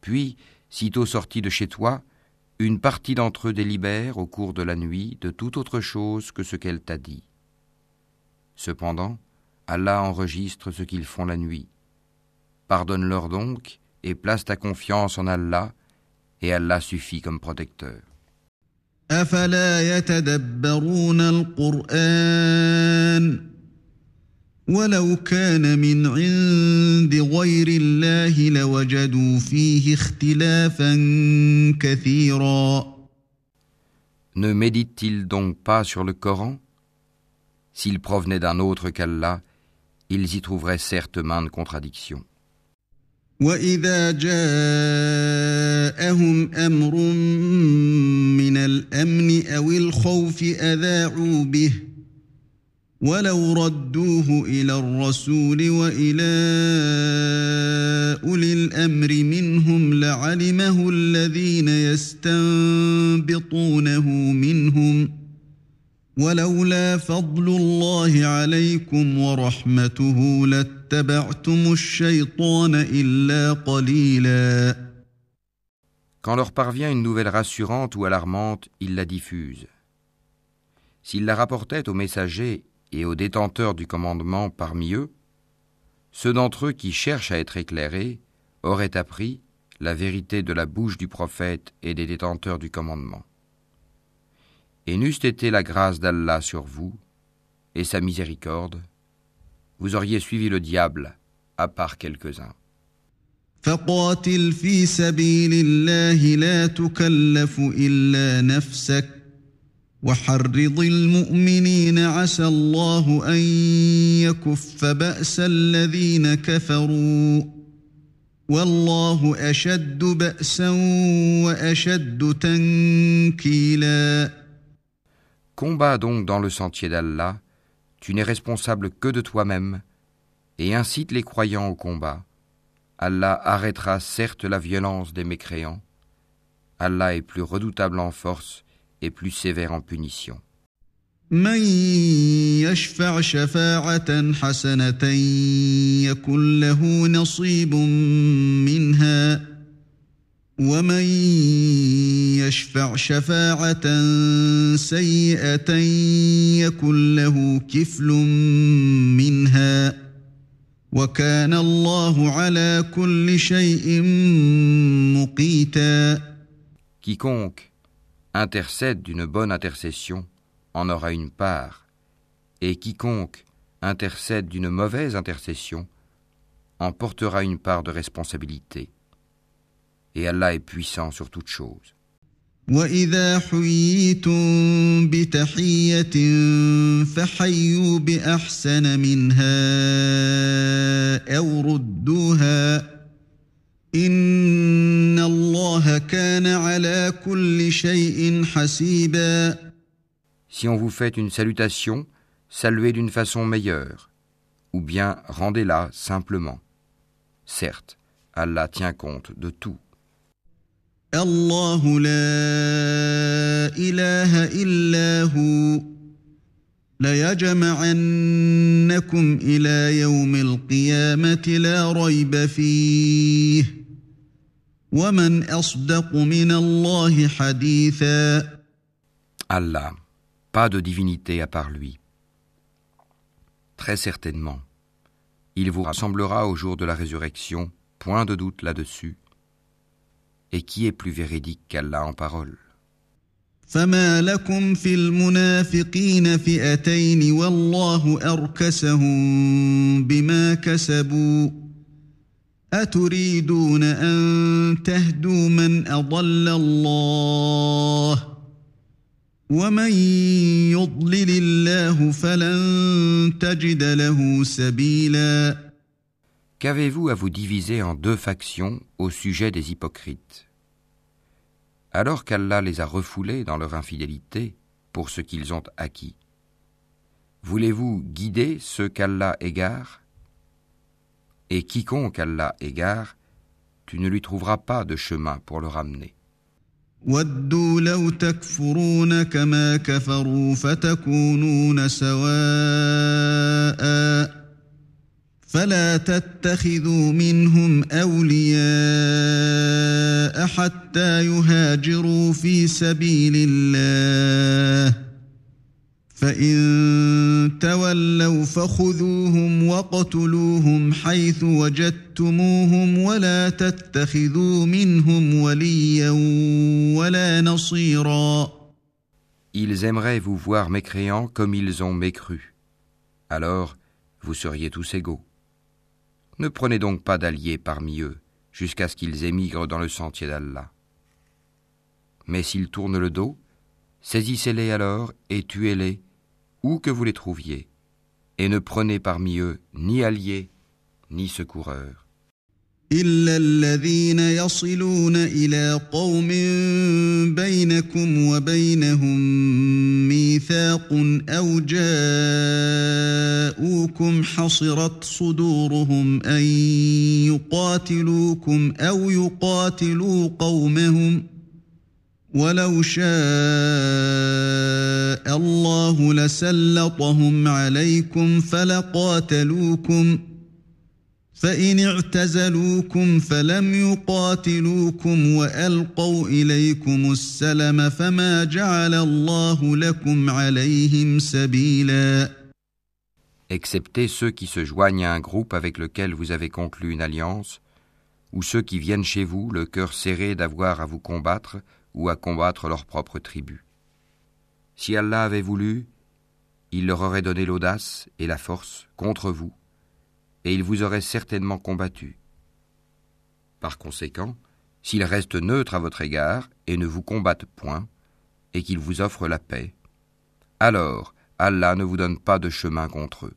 Puis, sitôt sortis de chez toi, une partie d'entre eux délibère au cours de la nuit de toute autre chose que ce qu'elle t'a dit. Cependant, Allah enregistre ce qu'ils font la nuit. Pardonne-leur donc et place ta confiance en Allah, et Allah suffit comme protecteur. ولو كان من عند غير الله لوجدوا فيه اختلافا كثيرا Ne médite-t-il donc pas sur le Coran S'il provenait d'un autre qu'Allah, ils y trouveraient certes maintes contradictions. وإذا جاءهم أمر من الأمن أو الخوف أذاعوا به ولو ردوه إلى الرسول وإلى أولي الأمر منهم لعلمه الذين يستنبطونه منهم ولولا فضل الله عليكم ورحمته لاتبعتم الشيطان إلا قليلا Quand leur parvient une nouvelle rassurante ou alarmante, ils la diffusent. S'ils la rapportaient aux messagers et aux détenteurs du commandement parmi eux, ceux d'entre eux qui cherchent à être éclairés auraient appris la vérité de la bouche du prophète et des détenteurs du commandement. Et n'eût été la grâce d'Allah sur vous et sa miséricorde, vous auriez suivi le diable, à part quelques-uns. فقاتل في سبيل الله لا تكلف الا نفسك وحرض المؤمنين عسى الله ان يكف باس الذين كفروا والله اشد باسا واشد تنكيلا Combat donc dans le sentier d'Allah, tu n'es responsable que de toi-même, et incite les croyants au combat. Allah arrêtera certes la violence des mécréants. Allah est plus redoutable en force et plus sévère en punition. من يشفع شفاعة حسنة يكن له نصيب منها ومن يشفع شفاعة سيئة يكن له كفل منها وكان الله على كل شيء مقيتا Quiconque intercède d'une bonne intercession en aura une part, et quiconque intercède d'une mauvaise intercession en portera une part de responsabilité. Et Allah est puissant sur toutes choses. وإذا حييتم بتحية فحيوا بأحسن منها أو ردوها إن الله كان على كل شيء حسيبا Si on vous fait une salutation, saluez d'une façon meilleure, ou bien rendez-la simplement. Certes, Allah tient compte de tout. الله لا إله إلا هو ليجمعنكم إلى يوم القيامة لا ريب فيه Allah, pas de divinité à part lui. Très certainement, il vous rassemblera au jour de la résurrection, point de doute là-dessus. Et qui est plus véridique qu'Allah en parole فما لكم في المنافقين فئتين والله أركسهم بما كسبوا أتريدون أن تهدوا من أضل الله ومن يضلل الله فلن تجد له سبيلا Qu'avez-vous à vous diviser en deux factions au sujet des hypocrites Alors qu'Allah les a refoulés dans leur infidélité pour ce qu'ils ont acquis. Voulez-vous guider ceux qu'Allah égare Et quiconque Allah égare, tu ne lui trouveras pas de chemin pour le ramener. ودوا لو تكفرون كما كفروا فتكونون سواء فلا تتخذوا منهم اولياء حتى يهاجروا في سبيل الله فان تولوا فخذوهم وقتلوهم حيث وجدتموهم ولا تتخذوا منهم وليا ولا نصيرا Ils aimeraient vous voir mécréants comme ils ont mécru. Alors, vous seriez tous égaux. Ne prenez donc pas d'alliés parmi eux, jusqu'à ce qu'ils émigrent dans le sentier d'Allah. Mais s'ils tournent le dos, saisissez-les alors et tuez-les, où que vous les trouviez, et ne prenez parmi eux ni alliés, ni secoureurs. إلا الذين يصلون إلى قوم بينكم وبينهم ميثاق أو جاءوكم حصرت صدورهم أن يقاتلوكم أو يقاتلوا قومهم ولو شاء الله لسلطهم عليكم فلقاتلوكم ۖ فإن اعتزلوكم فلم يقاتلوكم وألقوا إليكم السلم فما جعل الله لكم عليهم سبيلا Excepté ceux qui se joignent à un groupe avec lequel vous avez conclu une alliance, ou ceux qui viennent chez vous le cœur serré d'avoir à vous combattre ou à combattre leur propre tribu. Si Allah avait voulu, il leur aurait donné l'audace et la force contre vous, et il vous aurait certainement combattu. Par conséquent, s'il reste neutre à votre égard et ne vous combatte point, et qu'il vous offre la paix, alors Allah ne vous donne pas de chemin contre eux.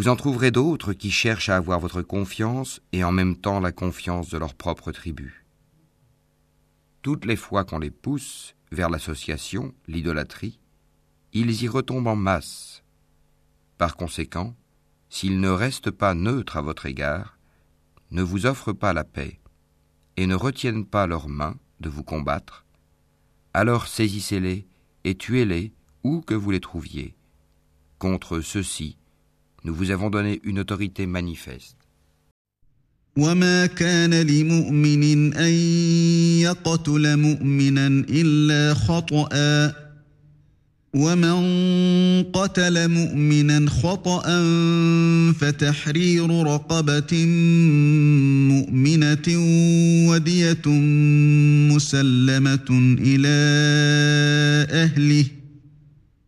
Vous en trouverez d'autres qui cherchent à avoir votre confiance et en même temps la confiance de leur propre tribu. Toutes les fois qu'on les pousse vers l'association, l'idolâtrie, ils y retombent en masse. Par conséquent, s'ils ne restent pas neutres à votre égard, ne vous offrent pas la paix, et ne retiennent pas leurs mains de vous combattre, alors saisissez-les et tuez-les où que vous les trouviez. Contre ceux-ci, nous vous avons donné une autorité manifeste. وما كان لمؤمن أن يقتل مؤمنا إلا خطأ ومن قتل مؤمنا خطأ فتحرير رقبة مؤمنة ودية مسلمة إلى أهله ۖ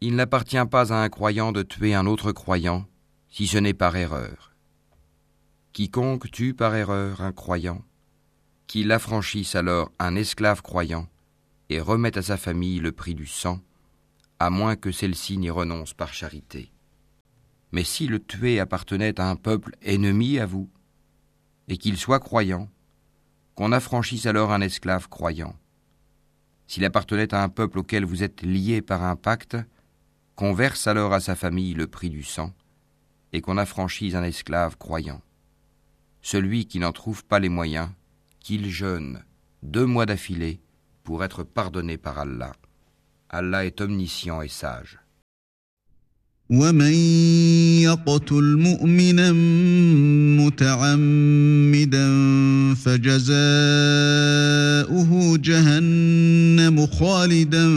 Il n'appartient pas à un croyant de tuer un autre croyant, si ce n'est par erreur. Quiconque tue par erreur un croyant, qu'il affranchisse alors un esclave croyant et remette à sa famille le prix du sang, à moins que celle-ci n'y renonce par charité. Mais si le tué appartenait à un peuple ennemi à vous, et qu'il soit croyant, qu'on affranchisse alors un esclave croyant. S'il appartenait à un peuple auquel vous êtes lié par un pacte, qu'on verse alors à sa famille le prix du sang, et qu'on affranchisse un esclave croyant. Celui qui n'en trouve pas les moyens, qu'il jeûne deux mois d'affilée pour être pardonné par Allah. Allah est omniscient et sage. ومن يقتل مؤمنا متعمدا فجزاؤه جهنم خالدا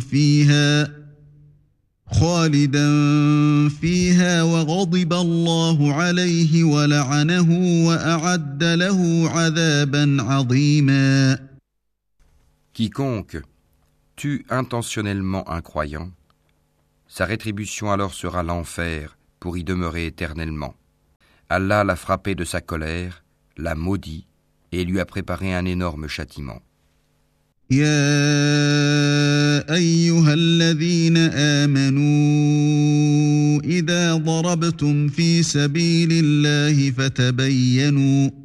فيها خالدا فيها وغضب الله عليه ولعنه واعد له عذابا عظيما. Quiconque tue intentionnellement un croyant Sa rétribution alors sera l'enfer pour y demeurer éternellement. Allah l'a frappé de sa colère, l'a maudit et lui a préparé un énorme châtiment. فتبينوا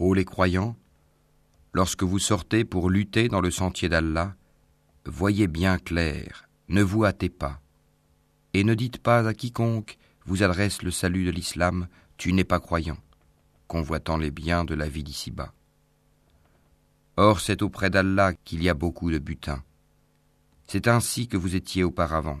Ô les croyants, lorsque vous sortez pour lutter dans le sentier d'Allah, voyez bien clair, ne vous hâtez pas, et ne dites pas à quiconque vous adresse le salut de l'islam, tu n'es pas croyant, convoitant les biens de la vie d'ici-bas. Or c'est auprès d'Allah qu'il y a beaucoup de butin. C'est ainsi que vous étiez auparavant.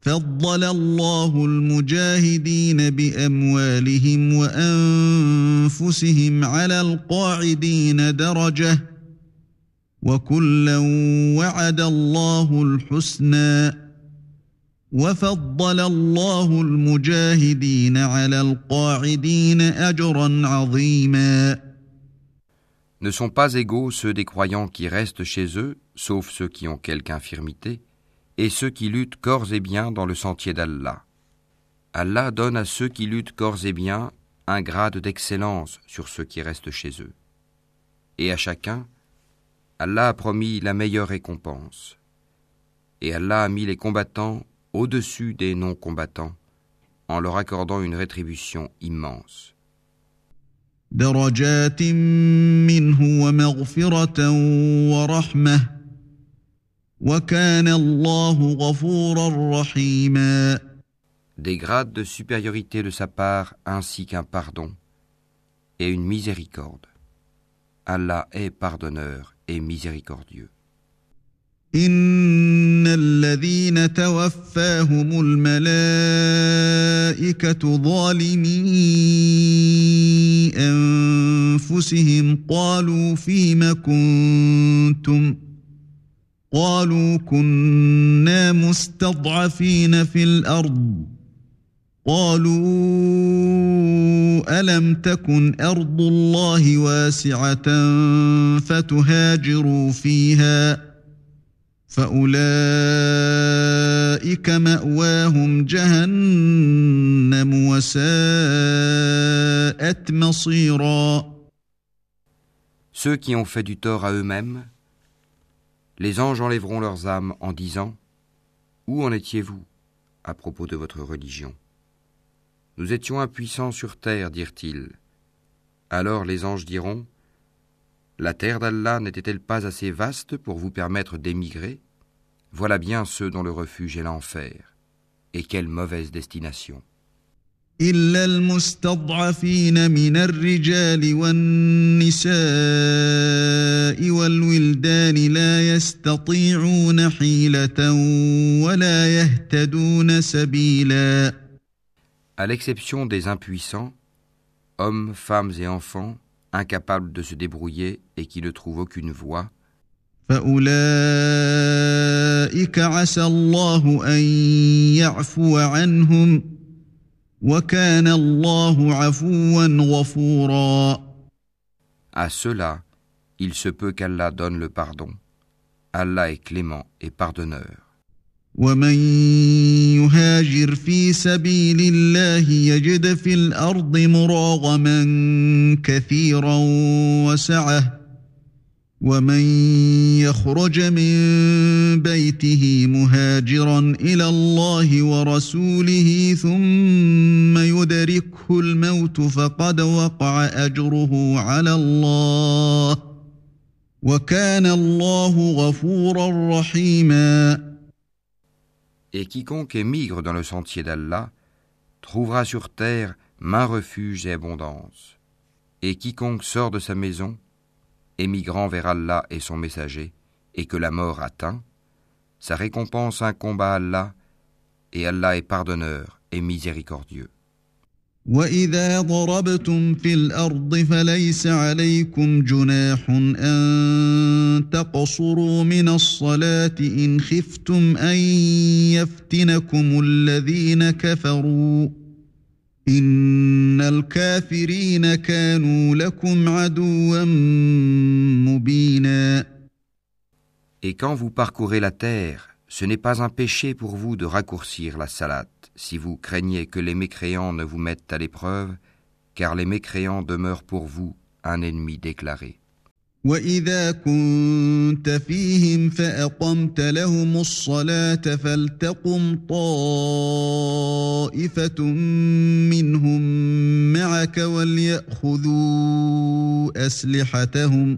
فضل الله المجاهدين بأموالهم وأنفسهم على القاعدين درجة وكلا وعد الله الحسنى وفضل الله المجاهدين على القاعدين أجرا عظيما Ne sont pas égaux ceux des croyants qui restent chez eux, sauf ceux qui ont quelque infirmité, et ceux qui luttent corps et biens dans le sentier d'Allah. Allah donne à ceux qui luttent corps et biens un grade d'excellence sur ceux qui restent chez eux. Et à chacun, Allah a promis la meilleure récompense. Et Allah a mis les combattants au-dessus des non-combattants en leur accordant une rétribution immense. Des grades de supériorité de sa part ainsi qu'un pardon et une miséricorde. Allah est pardonneur et miséricordieux. ان الذين توفاهم الملائكه ظالمي انفسهم قالوا فيم كنتم قالوا كنا مستضعفين في الأرض. قالوا ألم تكن أرض الله واسعة فتهاجروا فيها؟ Ceux qui ont fait du tort à eux-mêmes, les anges enlèveront leurs âmes en disant Où en étiez-vous à propos de votre religion? Nous étions impuissants sur terre, dirent-ils. Alors les anges diront la terre d'Allah n'était-elle pas assez vaste pour vous permettre d'émigrer? Voilà bien ceux dont le refuge est l'enfer. Et quelle mauvaise destination. إلا المستضعفين من الرجال والنساء والولدان لا يستطيعون حيلة ولا يهتدون سبيلا. À l'exception des impuissants, hommes, femmes et enfants, incapables de se débrouiller et qui ne trouvent aucune voie, فأولئك عسى الله أن يعفو عنهم. À cela, il se peut qu'Allah donne le pardon. Allah est clément et pardonneur. ومن يهاجر في سبيل الله يجد في الأرض مراغما كثيرا وسعه ومن يخرج من بيته مهاجرا إلى الله ورسوله ثم يدركه الموت فقد وقع اجره على الله وكان الله غفورا رحيما Et quiconque émigre dans le sentier d'Allah trouvera sur terre main refuge et abondance. Et quiconque sort de sa maison, émigrant vers Allah et son messager, et que la mort atteint, sa récompense incombe à Allah, et Allah est pardonneur et miséricordieux. واذا ضربتم في الأرض فليس عليكم جناح ان تقصروا من الصلاه ان خفتم ان يفتنكم الذين كفروا إن الكافرين كانوا لكم عدوا مبينا Et quand vous parcourez la terre, ce n'est pas un péché pour vous de raccourcir la salate, si vous craignez que les mécréants ne vous mettent à l'épreuve, car les mécréants demeurent pour vous un ennemi déclaré. واذا كنت فيهم فاقمت لهم الصلاه فلتقم طائفه منهم معك ولياخذوا اسلحتهم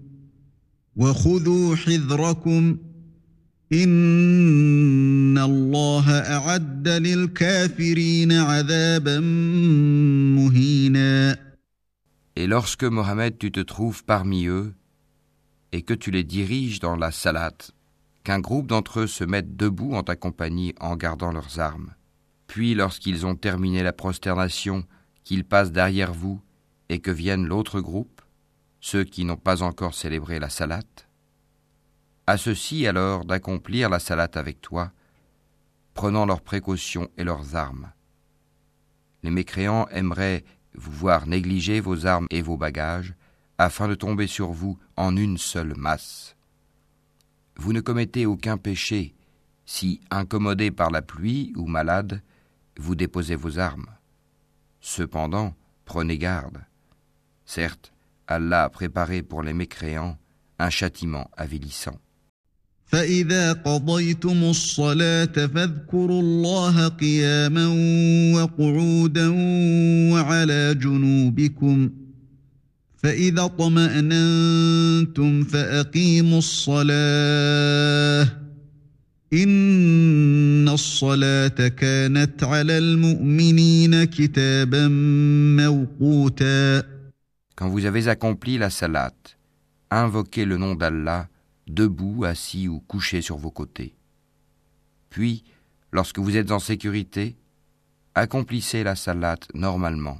وخذوا حذركم إن الله أعد للكافرين عذابا مهيناً Et lorsque Mohammed tu te trouves parmi eux, et que tu les diriges dans la salate, qu'un groupe d'entre eux se mette debout en ta compagnie en gardant leurs armes, puis lorsqu'ils ont terminé la prosternation, qu'ils passent derrière vous, et que vienne l'autre groupe, ceux qui n'ont pas encore célébré la salate, à ceux-ci alors d'accomplir la salate avec toi, prenant leurs précautions et leurs armes. Les mécréants aimeraient vous voir négliger vos armes et vos bagages, afin de tomber sur vous en une seule masse. Vous ne commettez aucun péché si, incommodé par la pluie ou malade, vous déposez vos armes. Cependant, prenez garde. Certes, Allah a préparé pour les mécréants un châtiment avilissant. فإذا قضيتم الصلاة فاذكروا الله قياما وقعودا وعلى جنوبكم فإذا طمأننتم فأقيموا الصلاة إن الصلاة كانت على المؤمنين كتابا موقوتا Quand vous avez accompli la salat, invoquez le nom d'Allah debout, assis ou couché sur vos côtés. Puis, lorsque vous êtes en sécurité, accomplissez la salade normalement,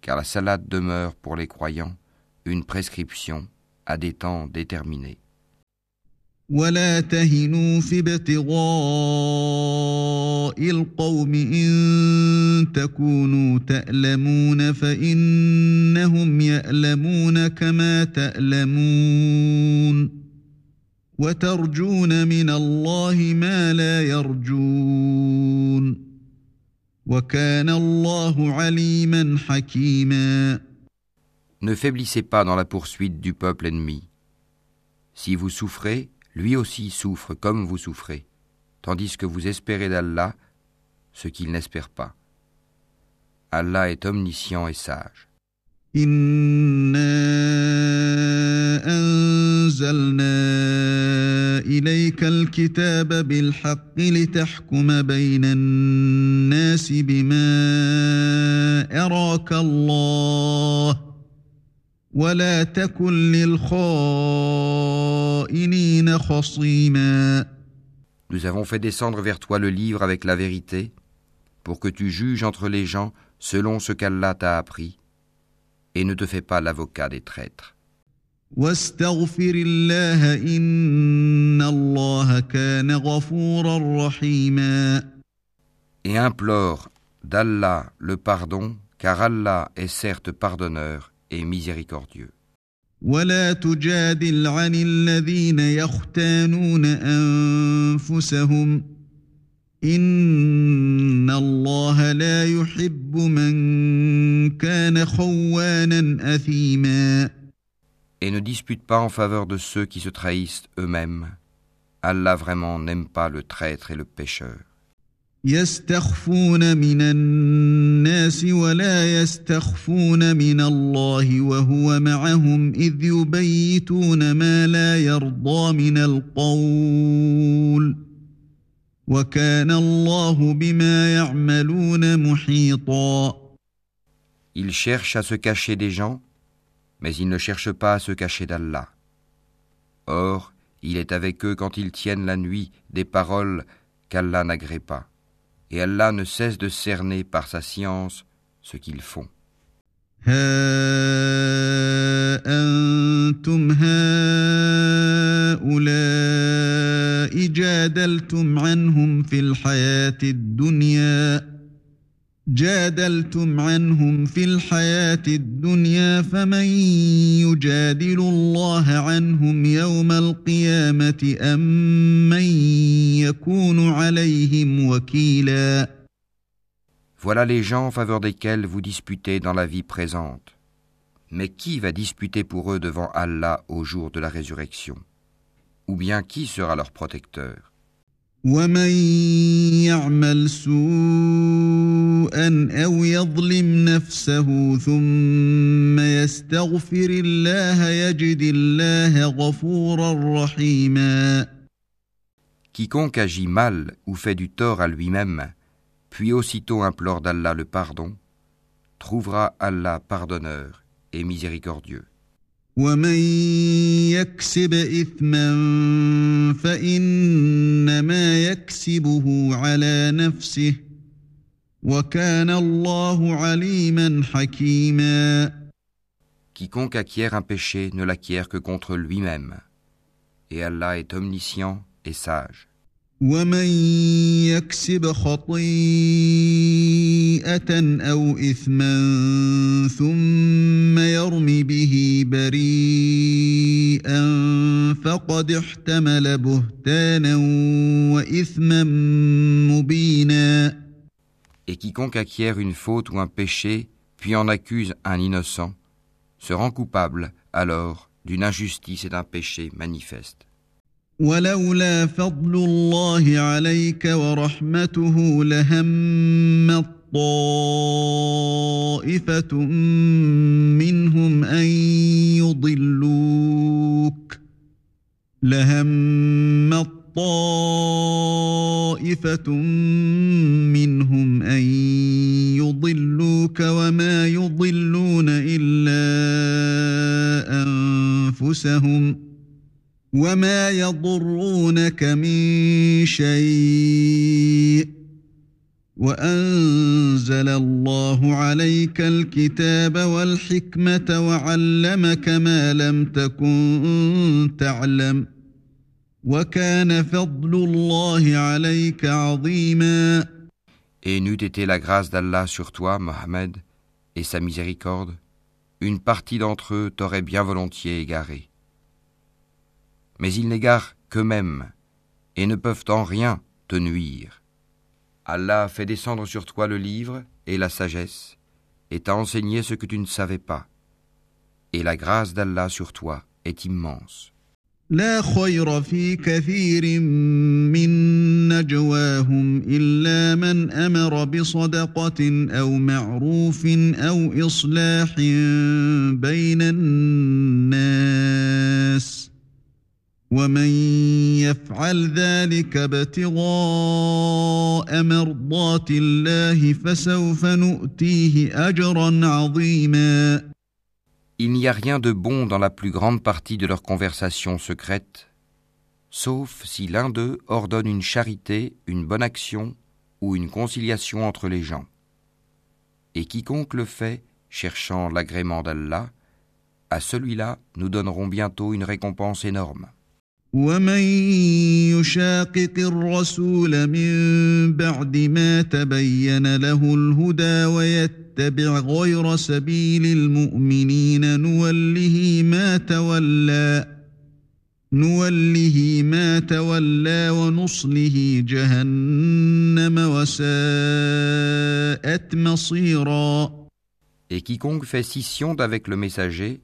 car la salade demeure pour les croyants une prescription à des temps déterminés. ولا تهنوا في ابتغاء القوم إن تكونوا تألمون فإنهم يألمون كما تألمون وترجون من الله ما لا يرجون وكان الله عليما حكيما Ne faiblissez pas dans la poursuite du peuple ennemi. Si vous souffrez, lui aussi souffre comme vous souffrez, tandis que vous espérez d'Allah ce qu'il n'espère pas. Allah est omniscient et sage. ولا تكن للخائنين خصيما Nous avons fait descendre vers toi le livre avec la vérité, pour que tu juges entre les gens selon ce qu'Allah t'a appris, et ne te fais pas l'avocat des traîtres. واستغفر الله إن الله كان غفورا رحيما Et implore d'Allah le pardon, car Allah est certes pardonneur et miséricordieux. ولا تجادل عن الذين يختانون أنفسهم إن الله لا يحب من كان خوانا أثيما Et ne dispute pas en faveur de ceux qui se trahissent eux-mêmes. Allah vraiment n'aime pas le traître et le pécheur. يستخفون من الناس ولا يستخفون من الله وهو معهم إذ يبيتون ما لا يرضى من القول وكان الله بما يعملون محيطا Ils cherchent à se cacher des gens, mais ils ne cherchent pas à se cacher d'Allah. Or, il est avec eux quand ils tiennent la nuit des paroles qu'Allah n'agrée pas. Et Allah ne cesse de cerner par sa science ce qu'ils font. ها أنتم هؤلاء جادلتم عنهم في الحياة الدنيا جادلتم عنهم في الحياة الدنيا فمن يجادل الله عنهم يوم القيامة أم من يكون عليهم وكيلا Voilà les gens en faveur desquels vous disputez dans la vie présente. Mais qui va disputer pour eux devant Allah au jour de la résurrection Ou bien qui sera leur protecteur ومن يعمل سوءا او يظلم نفسه ثم يستغفر الله يجد الله غفورا رحيما Quiconque agit mal ou fait du tort à lui-même, puis aussitôt implore d'Allah le pardon, trouvera Allah pardonneur et miséricordieux. ومن يكسب اثما فانما يكسبه على نفسه وكان الله عليما حكيما Quiconque acquiert un péché ne l'acquiert que contre lui-même. Et Allah est omniscient et sage. ومن يكسب خطيئه او اثما ثم يرم به بريئا فقد احتمل بهتانا واثما مبينا Et quiconque acquiert une faute ou un péché, puis en accuse un innocent, se rend coupable alors d'une injustice et d'un péché manifeste. ولولا فضل الله عليك ورحمته لهم طائفة منهم أن يضلوك. لهم طائفة منهم أن يضلوك وما يضلون إلا أنفسهم ۖ. وما يضرونك من شيء وانزل الله عليك الكتاب والحكمه وعلمك ما لم تكن تعلم وكان فضل الله عليك عظيما Et n'eût été la grâce d'Allah sur toi, Mohammed, et sa miséricorde, une partie d'entre eux t'aurait bien volontiers égaré. mais ils n'égarent qu'eux-mêmes et ne peuvent en rien te nuire. Allah fait descendre sur toi le livre et la sagesse et t'a enseigné ce que tu ne savais pas. Et la grâce d'Allah sur toi est immense. لا خير في كثير من نجواهم إلا من أمر بصدقة أو معروف أو إصلاح بين الناس ومن يفعل ذلك ابتغاء مرضات الله فسوف نؤتيه أجرا عظيما Il n'y a rien de bon dans la plus grande partie de leur conversation secrète, sauf si l'un d'eux ordonne une charité, une bonne action ou une conciliation entre les gens. Et quiconque le fait, cherchant l'agrément d'Allah, à celui-là nous donnerons bientôt une récompense énorme. ومن يشاقق الرسول من بعد ما تبين له الهدى ويتبع غير سبيل المؤمنين نوله ما تولى نوله ما تولى ونصله جهنم وساءت مصيرا. Et quiconque fait scission d'avec le messager,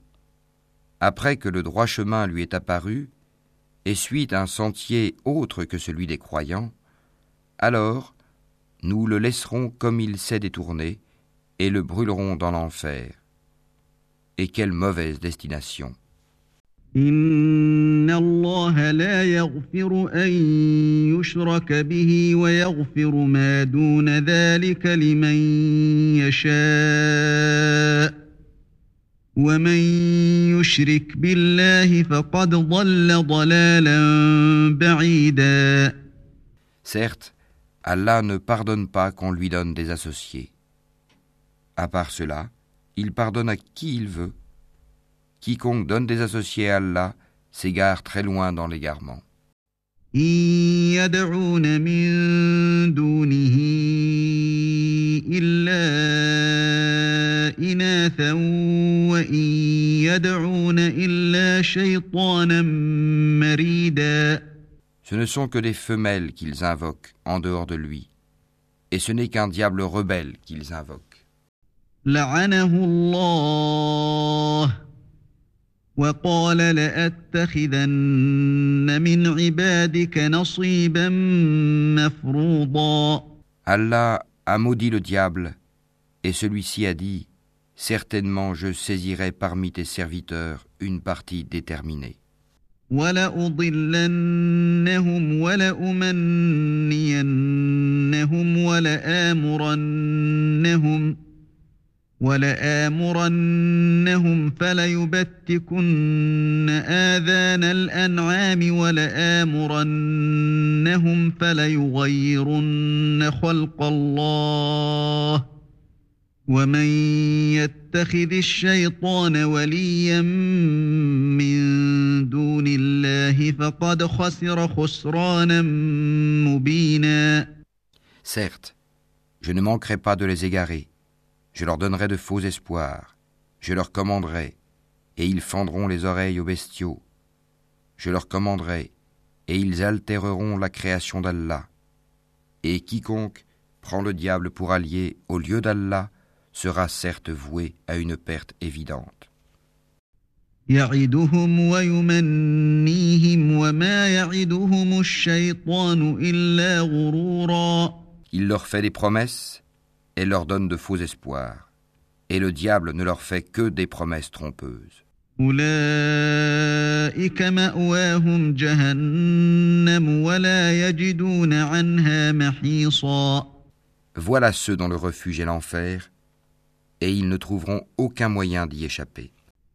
après que le droit chemin lui est apparu, et suit un sentier autre que celui des croyants, alors nous le laisserons comme il s'est détourné, et le brûlerons dans l'enfer. Et quelle mauvaise destination. Certes, Allah ne pardonne pas qu'on lui donne des associés. À part cela, il pardonne à qui il veut. Quiconque donne des associés à Allah s'égare très loin dans l'égarement. إلا إناثا وإن يدعون إلا شيطانا مريدا Ce ne sont que des femelles qu'ils invoquent en dehors de lui, et ce n'est qu'un diable rebelle qu'ils invoquent. لعنه الله وقال لأتخذن من عبادك نصيبا مفروضا Allah a maudit le diable, et celui-ci a dit Certainement je saisirai parmi tes serviteurs une partie déterminée. ولأضلنهم ولأمنينهم ولآمرنهم ولآمرنهم فليبتكن آذان الأنعام ولآمرنهم فليغيرن خلق الله ومن يتخذ الشيطان وليا من Certes, je ne manquerai pas de les égarer. Je leur donnerai de faux espoirs. Je leur commanderai, et ils fendront les oreilles aux bestiaux. Je leur commanderai, et ils altéreront la création d'Allah. Et quiconque prend le diable pour allié au lieu d'Allah sera certes voué à une perte évidente. Il leur fait des promesses et leur donne de faux espoirs. Et le diable ne leur fait que des promesses trompeuses. Voilà ceux dont le refuge est l'enfer, et ils ne trouveront aucun moyen d'y échapper.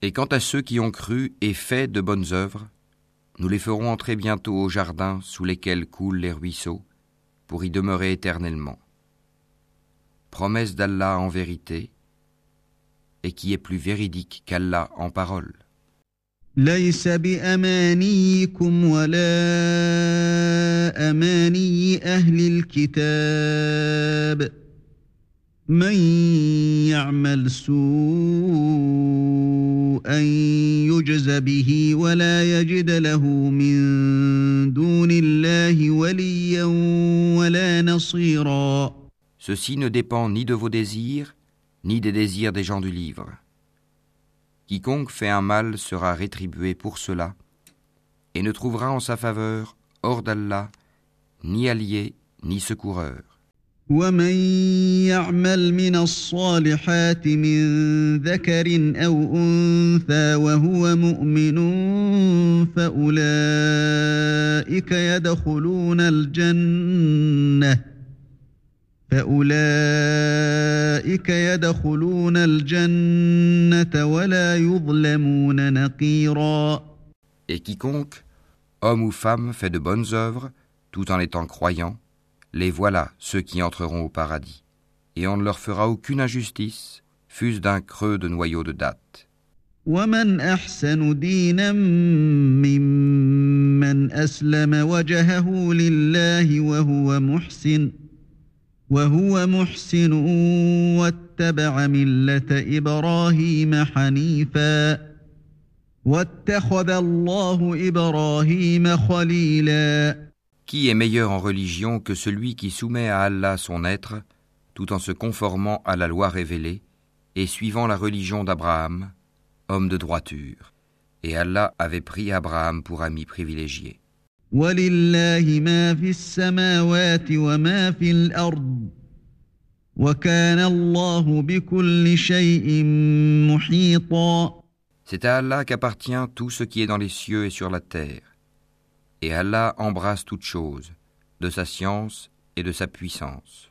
Et quant à ceux qui ont cru et fait de bonnes œuvres, nous les ferons entrer bientôt au jardin sous lesquels coulent les ruisseaux, pour y demeurer éternellement. Promesse d'Allah en vérité, et qui est plus véridique qu'Allah en parole. من يعمل سوءا يجز به ولا يجد له من دون الله وليا ولا نصيرا Ceci ne dépend ni de vos désirs, ni des désirs des gens du livre. Quiconque fait un mal sera rétribué pour cela, et ne trouvera en sa faveur, hors d'Allah, ni allié, ni secoureur. ومن يعمل من الصالحات من ذكر أو أنثى وهو مؤمن فأولئك يدخلون الجنة فأولئك يدخلون الجنة ولا يظلمون نقيرا Et quiconque, homme ou femme, fait de bonnes œuvres, tout en étant croyant, Les voilà ceux qui entreront au paradis, et on ne leur fera aucune injustice, fût-ce d'un creux de noyau de date. ومن احسن دينا ممن اسلم وجهه لله وهو محسن وهو محسن واتبع مله إبراهيم حنيفا واتخذ الله إبراهيم خليلا Qui est meilleur en religion que celui qui soumet à Allah son être, tout en se conformant à la loi révélée et suivant la religion d'Abraham, homme de droiture Et Allah avait pris Abraham pour ami privilégié. C'est à Allah qu'appartient tout ce qui est dans les cieux et sur la terre. Et Allah embrasse toutes choses, de sa science et de sa puissance.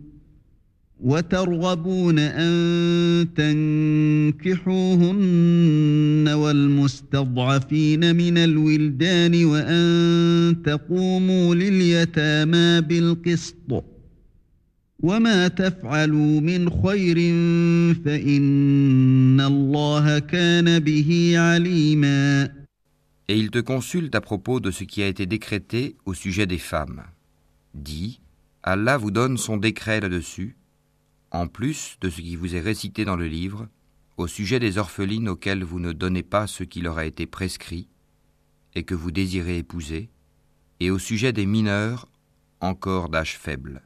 وترغبون أن تنكحوهن والمستضعفين من الولدان وأن تقوموا لليتامى بالقسط وما تفعلوا من خير فإن الله كان به عليما Et il te consulte à propos de ce qui a été décrété au sujet des femmes. Dis, Allah vous donne son décret là-dessus en plus de ce qui vous est récité dans le livre, au sujet des orphelines auxquelles vous ne donnez pas ce qui leur a été prescrit et que vous désirez épouser, et au sujet des mineurs encore d'âge faible.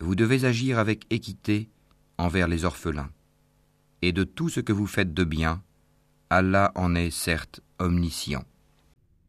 Vous devez agir avec équité envers les orphelins. Et de tout ce que vous faites de bien, Allah en est certes omniscient.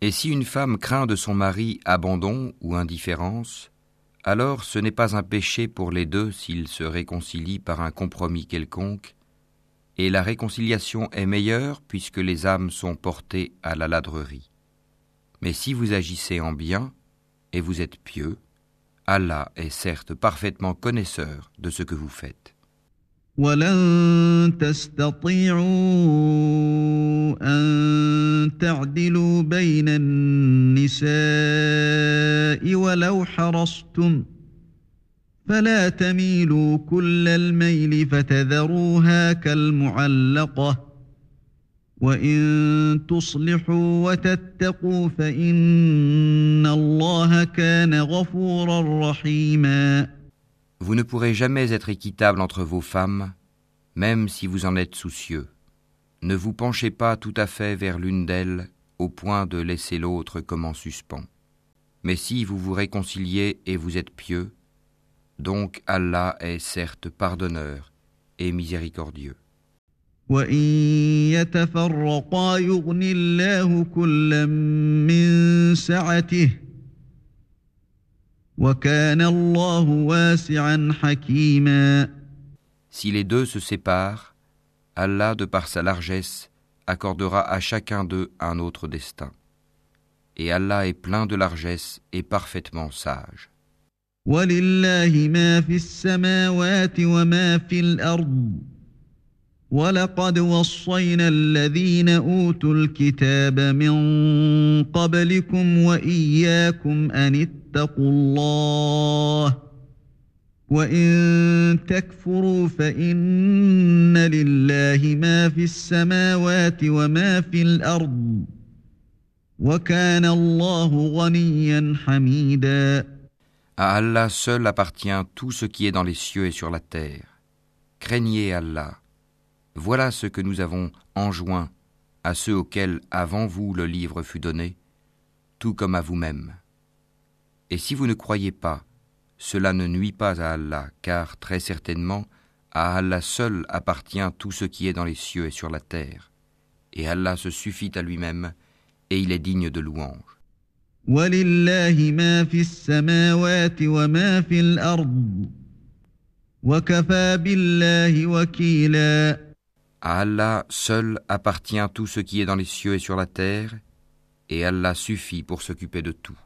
Et si une femme craint de son mari abandon ou indifférence, alors ce n'est pas un péché pour les deux s'ils se réconcilient par un compromis quelconque, et la réconciliation est meilleure puisque les âmes sont portées à la ladrerie. Mais si vous agissez en bien, et vous êtes pieux, Allah est certes parfaitement connaisseur de ce que vous faites. ولن تستطيعوا أن تعدلوا بين النساء ولو حرصتم فلا تميلوا كل الميل فتذروها كالمعلقه Vous ne pourrez jamais être équitable entre vos femmes, même si vous en êtes soucieux. Ne vous penchez pas tout à fait vers l'une d'elles au point de laisser l'autre comme en suspens. Mais si vous vous réconciliez et vous êtes pieux, donc Allah est certes pardonneur et miséricordieux. وإن يتفرقا يغن الله كلا من سعته وكان الله واسعا حكيما Si les deux se séparent, Allah, de par sa largesse, accordera à chacun d'eux un autre destin. Et Allah est plein de largesse et parfaitement sage. ولله ما في السماوات وما في الأرض ولقد وصينا الذين اوتوا الكتاب من قبلكم واياكم ان اتقوا الله وان تكفروا فان لله ما في السماوات وما في الأرض وكان الله غنيا حميدا À Allah seul appartient tout ce qui est dans les cieux et sur la terre. Craignez Allah. Voilà ce que nous avons enjoint à ceux auxquels avant vous le livre fut donné, tout comme à vous-même. Et si vous ne croyez pas, cela ne nuit pas à Allah, car très certainement, à Allah seul appartient tout ce qui est dans les cieux et sur la terre. Et Allah se suffit à lui-même, et il est digne de louange. À Allah seul appartient tout ce qui est dans les cieux et sur la terre, et Allah suffit pour s'occuper de tout.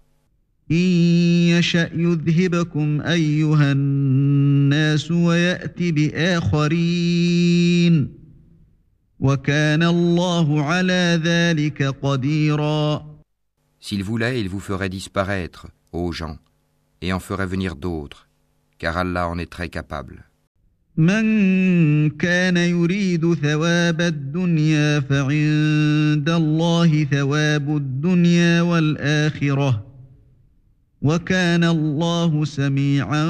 S'il voulait, il vous ferait disparaître, ô gens, et en ferait venir d'autres, car Allah en est très capable. من كان يريد ثواب الدنيا فعند الله ثواب الدنيا والآخرة وكان الله سميعا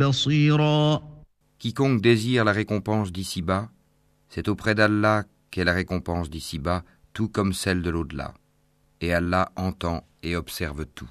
بصيرا Quiconque désire la récompense d'ici-bas, c'est auprès d'Allah qu'est la récompense d'ici-bas, tout comme celle de l'au-delà. Et Allah entend et observe tout.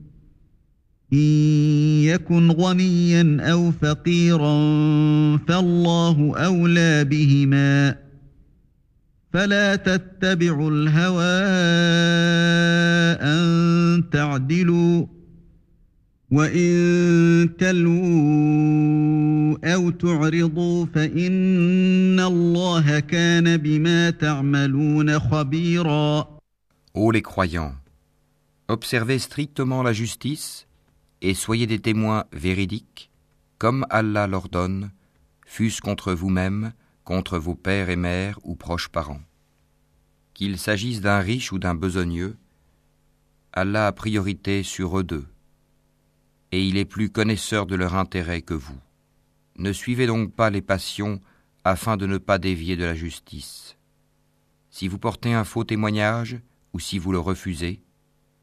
إن يكن غنيا أو فقيرا فالله أولى بهما فلا تتبعوا الهوى أن تعدلوا وإن تلووا أو تعرضوا فإن الله كان بما تعملون خبيرا Ô les croyants, observez strictement la justice et soyez des témoins véridiques, comme Allah l'ordonne, fût-ce contre vous-même, contre vos pères et mères ou proches parents. Qu'il s'agisse d'un riche ou d'un besogneux, Allah a priorité sur eux deux, et il est plus connaisseur de leur intérêt que vous. Ne suivez donc pas les passions afin de ne pas dévier de la justice. Si vous portez un faux témoignage, ou si vous le refusez,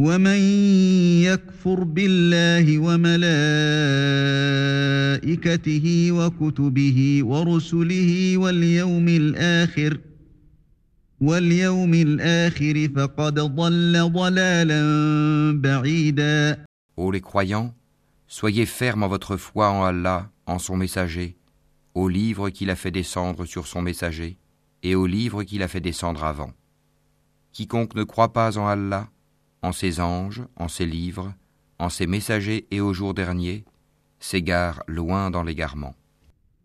ومن يكفر بالله وملائكته وكتبه ورسله واليوم الآخر واليوم الآخر فقد ضل ضلالا بعيدا Ô les croyants, soyez fermes en votre foi en Allah, en son messager, au livre qu'il a fait descendre sur son messager, et au livre qu'il a fait descendre avant. Quiconque ne croit pas en Allah, en ses anges, en ses livres, en ses messagers et au jour dernier, s'égare loin dans l'égarement.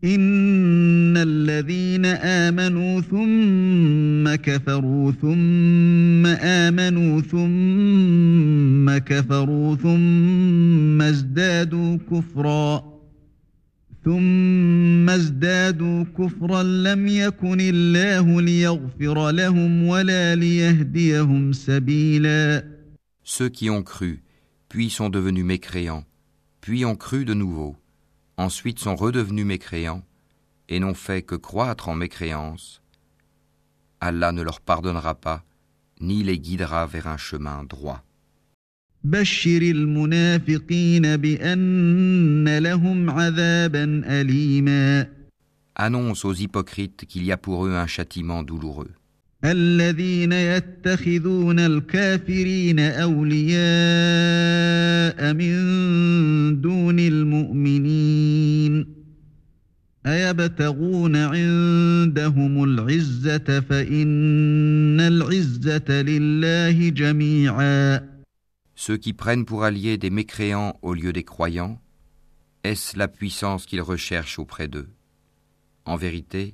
إن الذين آمنوا ثم كفروا ثم آمنوا ثم كفروا ثم ازدادوا كفرا ثم ازدادوا كفرا لم يكن الله ليغفر لهم ولا ليهديهم سبيلا ceux qui ont cru, puis sont devenus mécréants, puis ont cru de nouveau, ensuite sont redevenus mécréants, et n'ont fait que croître en mécréance, Allah ne leur pardonnera pas, ni les guidera vers un chemin droit. Annonce aux hypocrites qu'il y a pour eux un châtiment douloureux. الذين يتخذون الكافرين أولياء من دون المؤمنين أيبتغون عندهم العزة فإن العزة لله جميعا Ceux qui prennent pour alliés des mécréants au lieu des croyants, est-ce la puissance qu'ils recherchent auprès d'eux En vérité,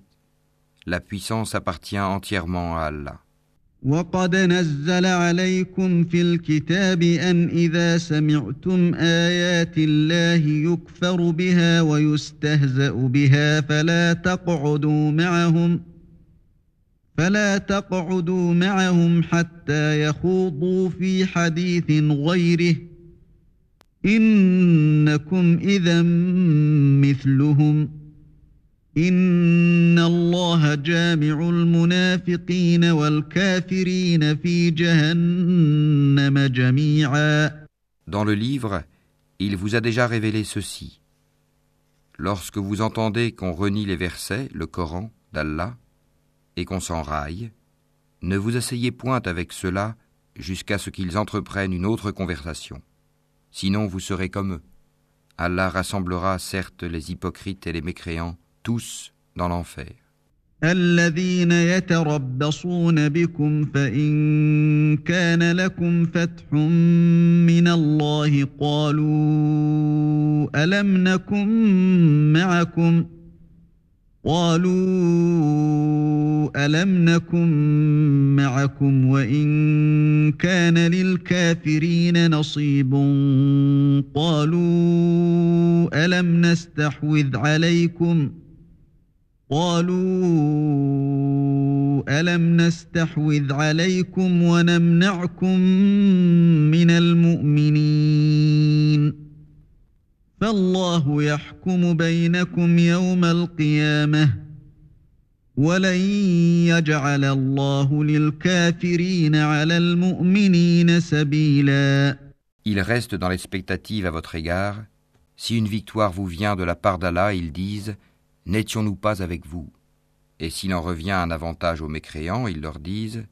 la puissance appartient entièrement à Allah. وقد نزل عليكم في الكتاب أن إذا سمعتم آيات الله يكفر بها ويستهزأ بها فلا تقعدوا معهم فلا تقعدوا معهم حتى يخوضوا في حديث غيره إنكم إذا مثلهم ۖ dans le livre, il vous a déjà révélé ceci. Lorsque vous entendez qu'on renie les versets, le Coran, d'Allah, et qu'on s'en raille, ne vous asseyez point avec cela jusqu'à ce qu'ils entreprennent une autre conversation. Sinon vous serez comme eux. Allah rassemblera certes les hypocrites et les mécréants tous dans l'enfer. الذين يتربصون بكم فإن كان لكم فتح من الله قالوا ألم نكن معكم؟ قالوا ألم نكن معكم وإن كان للكافرين نصيب؟ قالوا ألم نستحوذ عليكم ۖ؟ قالوا ألم نستحوذ عليكم ونمنعكم من المؤمنين فالله يحكم بينكم يوم القيامة ولن يجعل الله للكافرين على المؤمنين سبيلا Ils restent dans l'expectative à votre égard. Si une victoire vous vient de la part d'Allah, ils disent « N'étions-nous pas avec vous? Et s'il en revient un avantage aux mécréants, ils leur disent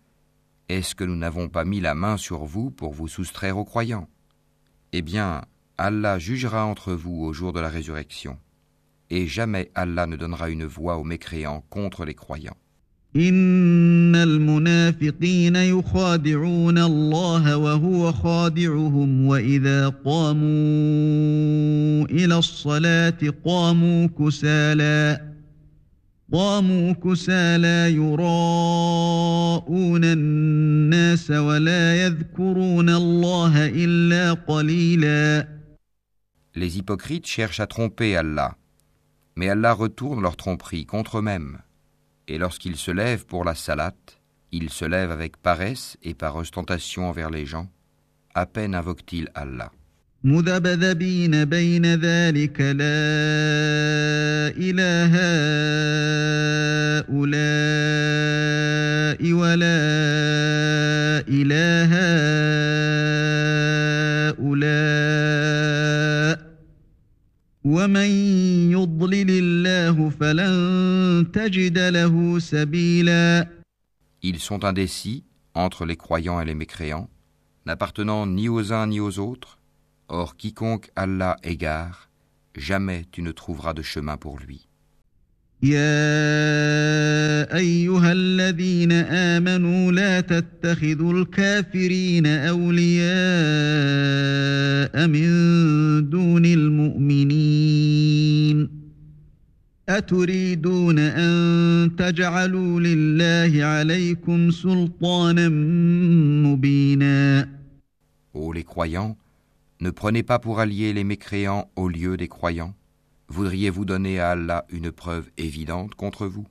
Est-ce que nous n'avons pas mis la main sur vous pour vous soustraire aux croyants? Eh bien, Allah jugera entre vous au jour de la résurrection, et jamais Allah ne donnera une voix aux mécréants contre les croyants. إن المنافقين يخادعون الله وهو خادعهم وإذا قاموا إلى الصلاة قاموا كسالى قاموا كسالى يراءون الناس ولا يذكرون الله إلا قليلا Les hypocrites cherchent à tromper Allah, mais Allah retourne leur tromperie contre eux-mêmes. Et lorsqu'ils se lèvent pour la salat, ils se lèvent avec paresse et par ostentation envers les gens. À peine invoquent-ils Allah. مذبذبين بين ذلك لا إله هؤلاء ولا إله هؤلاء ومن يضلل الله فلن تجد له سبيلا Ils sont indécis entre les croyants et les mécréants, n'appartenant ni aux uns ni aux autres, Or quiconque Allah égare, jamais tu ne trouveras de chemin pour lui. يا أيها الذين آمنوا لا تتخذوا الكافرين أولياء من دون المؤمنين أتريدون أن تجعلوا لله عليكم سلطانا مبينا Ô les croyants, Ne prenez pas pour alliés les mécréants au lieu des croyants. Voudriez-vous donner à Allah une preuve évidente contre vous?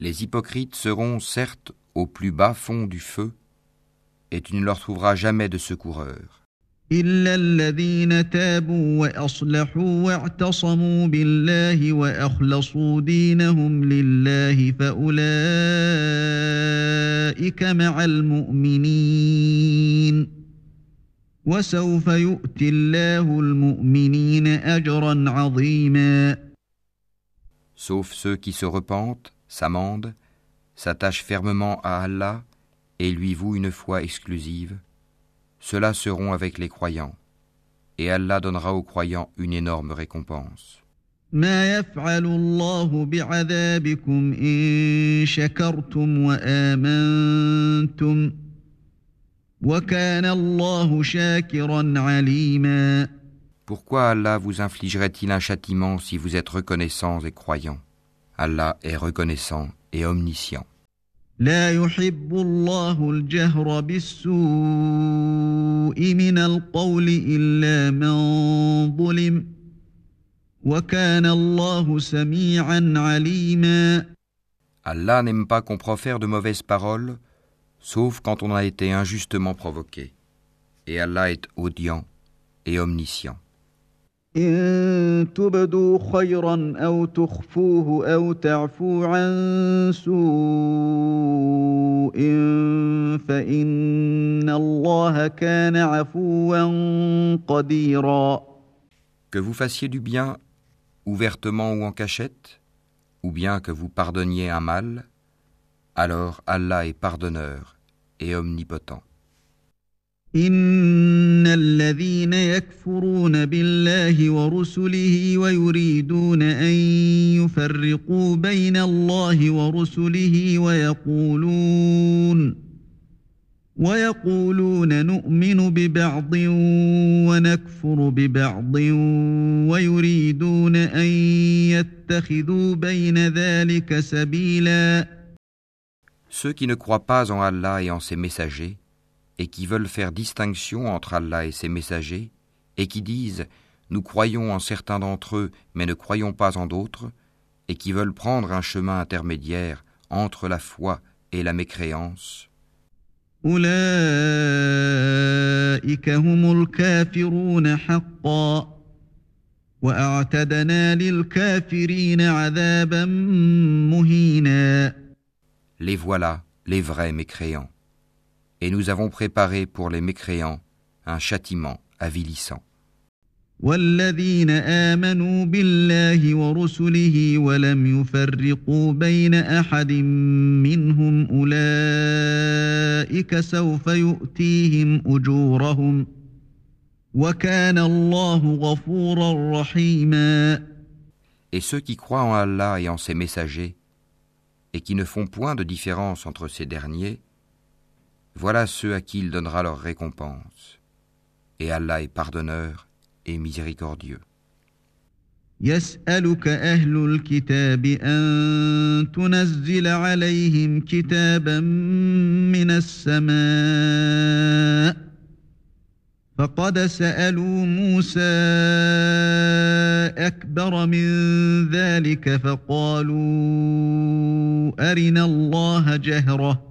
Les hypocrites seront certes au plus bas fond du feu, et tu ne leur trouveras jamais de secoureur. إلا الذين تابوا وأصلحوا واعتصموا بالله وأخلصوا دينهم لله فأولئك مع المؤمنين وسوف يؤتي الله المؤمنين أجرا عظيما. Sauf ceux qui se repentent, s'amendent, s'attachent fermement à Allah et lui voue une foi exclusive, ceux-là seront avec les croyants, et Allah donnera aux croyants une énorme récompense. Pourquoi Allah vous infligerait-il un châtiment si vous êtes reconnaissants et croyants? Allah est reconnaissant et omniscient. لا يحب الله الجهر بالسوء من القول إلا من ظلم وكان الله سميعا عليما Allah n'aime pas qu'on profère de mauvaises paroles, sauf quand on a été injustement provoqué. Et Allah est audient et omniscient. إن تبدوا خيرا أو تخفوه أو تعفو عن سوء فإن الله كان عفوا قديرا Que vous fassiez du bien ouvertement ou en cachette, ou bien que vous pardonniez un mal, alors Allah est pardonneur et omnipotent. إن الذين يكفرون بالله ورسله ويريدون أن يفرقوا بين الله ورسله ويقولون ويقولون نؤمن ببعض ونكفر ببعض ويريدون أن يتخذوا بين ذلك سبيلا. Ceux qui ne croient pas en Allah et en ses messagers, et qui veulent faire distinction entre Allah et ses messagers, et qui disent Nous croyons en certains d'entre eux, mais ne croyons pas en d'autres, et qui veulent prendre un chemin intermédiaire entre la foi et la mécréance. Les voilà, les vrais mécréants Et nous avons préparé pour les mécréants un châtiment avilissant. والذين آمنوا بالله ورسله ولم يفرقوا بين أحد منهم أولئك سوف يؤتيهم أجورهم وكان الله غفورا رحيما Et ceux qui croient en Allah et en ses messagers, et qui ne font point de différence entre ces derniers, voilà ceux à qui il donnera leur récompense. Et Allah est pardonneur et miséricordieux. يسألك أهل الكتاب أن تنزل عليهم كتابا من السماء فقد سألوا موسى أكبر من ذلك فقالوا أرنا الله جهرة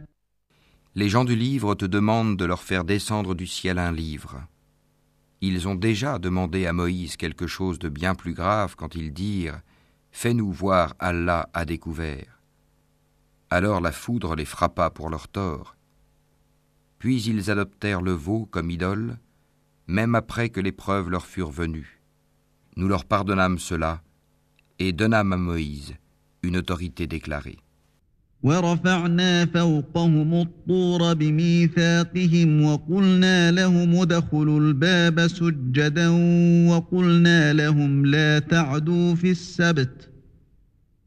Les gens du livre te demandent de leur faire descendre du ciel un livre. Ils ont déjà demandé à Moïse quelque chose de bien plus grave quand ils dirent Fais-nous voir Allah à découvert. Alors la foudre les frappa pour leur tort. Puis ils adoptèrent le veau comme idole, même après que les preuves leur furent venues. Nous leur pardonnâmes cela et donnâmes à Moïse une autorité déclarée. ورفعنا فوقهم الطور بميثاقهم وقلنا لهم ادخلوا الباب سجدا وقلنا لهم لا تعدوا في السبت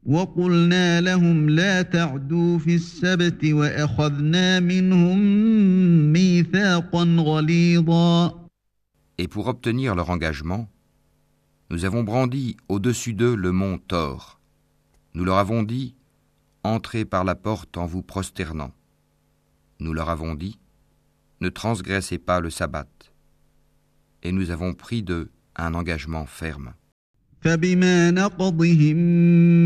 وقلنا لهم لا تعدوا في السبت وأخذنا منهم ميثاقا غليظا Et pour obtenir leur engagement, nous avons brandi au-dessus d'eux le mont Thor. Nous leur avons dit Entrez par la porte en vous prosternant. Nous leur avons dit Ne transgressez pas le sabbat. Et nous avons pris d'eux un engagement ferme. فبما نقضهم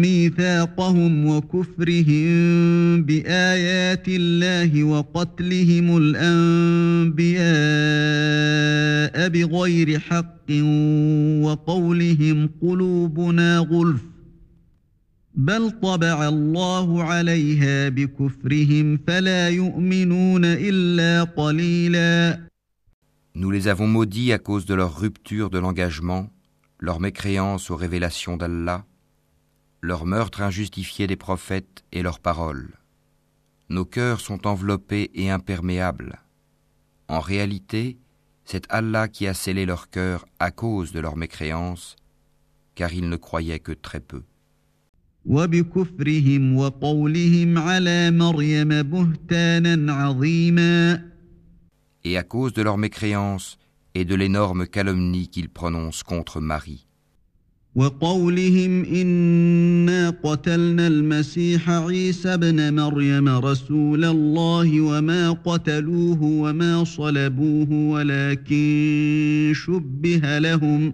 ميثاقهم وكفرهم بآيات الله وقتلهم الأنبياء بغير حق وقولهم قلوبنا غلف بل طبع الله عليها بكفرهم فلا يؤمنون إلا قليلا Nous les avons maudits à cause de leur rupture de l'engagement leur mécréance aux révélations d'Allah, leur meurtre injustifié des prophètes et leurs paroles. Nos cœurs sont enveloppés et imperméables. En réalité, c'est Allah qui a scellé leur cœur à cause de leur mécréance, car ils ne croyaient que très peu. Et à cause de leur mécréance, et de l'énorme calomnie qu'ils prononcent contre Marie. وقولهم إنا قتلنا المسيح عيسى ابن مريم رسول الله وما قتلوه وما صلبوه ولكن شبه لهم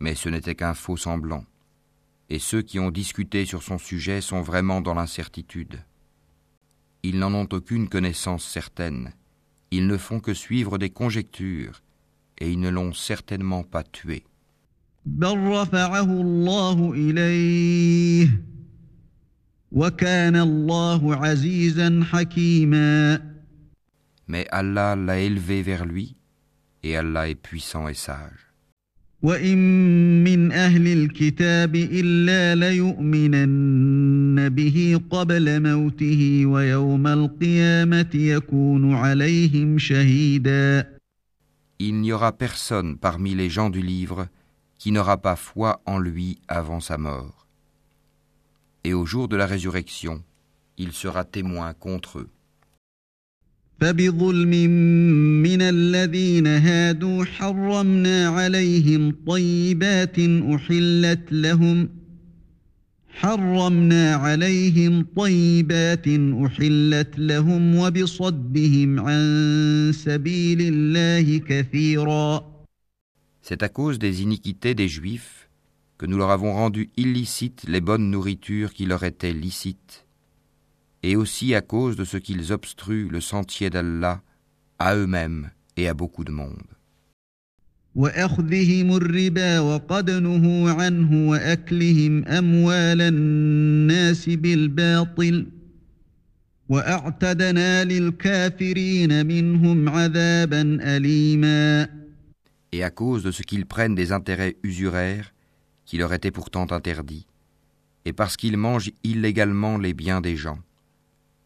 mais ce n'était qu'un faux semblant. Et ceux qui ont discuté sur son sujet sont vraiment dans l'incertitude. Ils n'en ont aucune connaissance certaine. Ils ne font que suivre des conjectures, et ils ne l'ont certainement pas tué. Mais Allah l'a élevé vers lui, et Allah est puissant et sage. وإن من أهل الكتاب إلا ليؤمنن به قبل موته ويوم القيامة يكون عليهم شهيدا Il n'y aura personne parmi les gens du livre qui n'aura pas foi en lui avant sa mort. Et au jour de la résurrection, il sera témoin contre eux. فبظلم من الذين هادوا حرمنا عليهم طيبات أحلت لهم حرمنا عليهم طيبات أحلت لهم وبصدهم عن سبيل الله كثيرا C'est à cause des iniquités des Juifs que nous leur avons rendu illicites les bonnes nourritures qui leur étaient licites et aussi à cause de ce qu'ils obstruent le sentier d'Allah à eux-mêmes et à beaucoup de monde. Et à cause de ce qu'ils prennent des intérêts usuraires qui leur étaient pourtant interdits, et parce qu'ils mangent illégalement les biens des gens,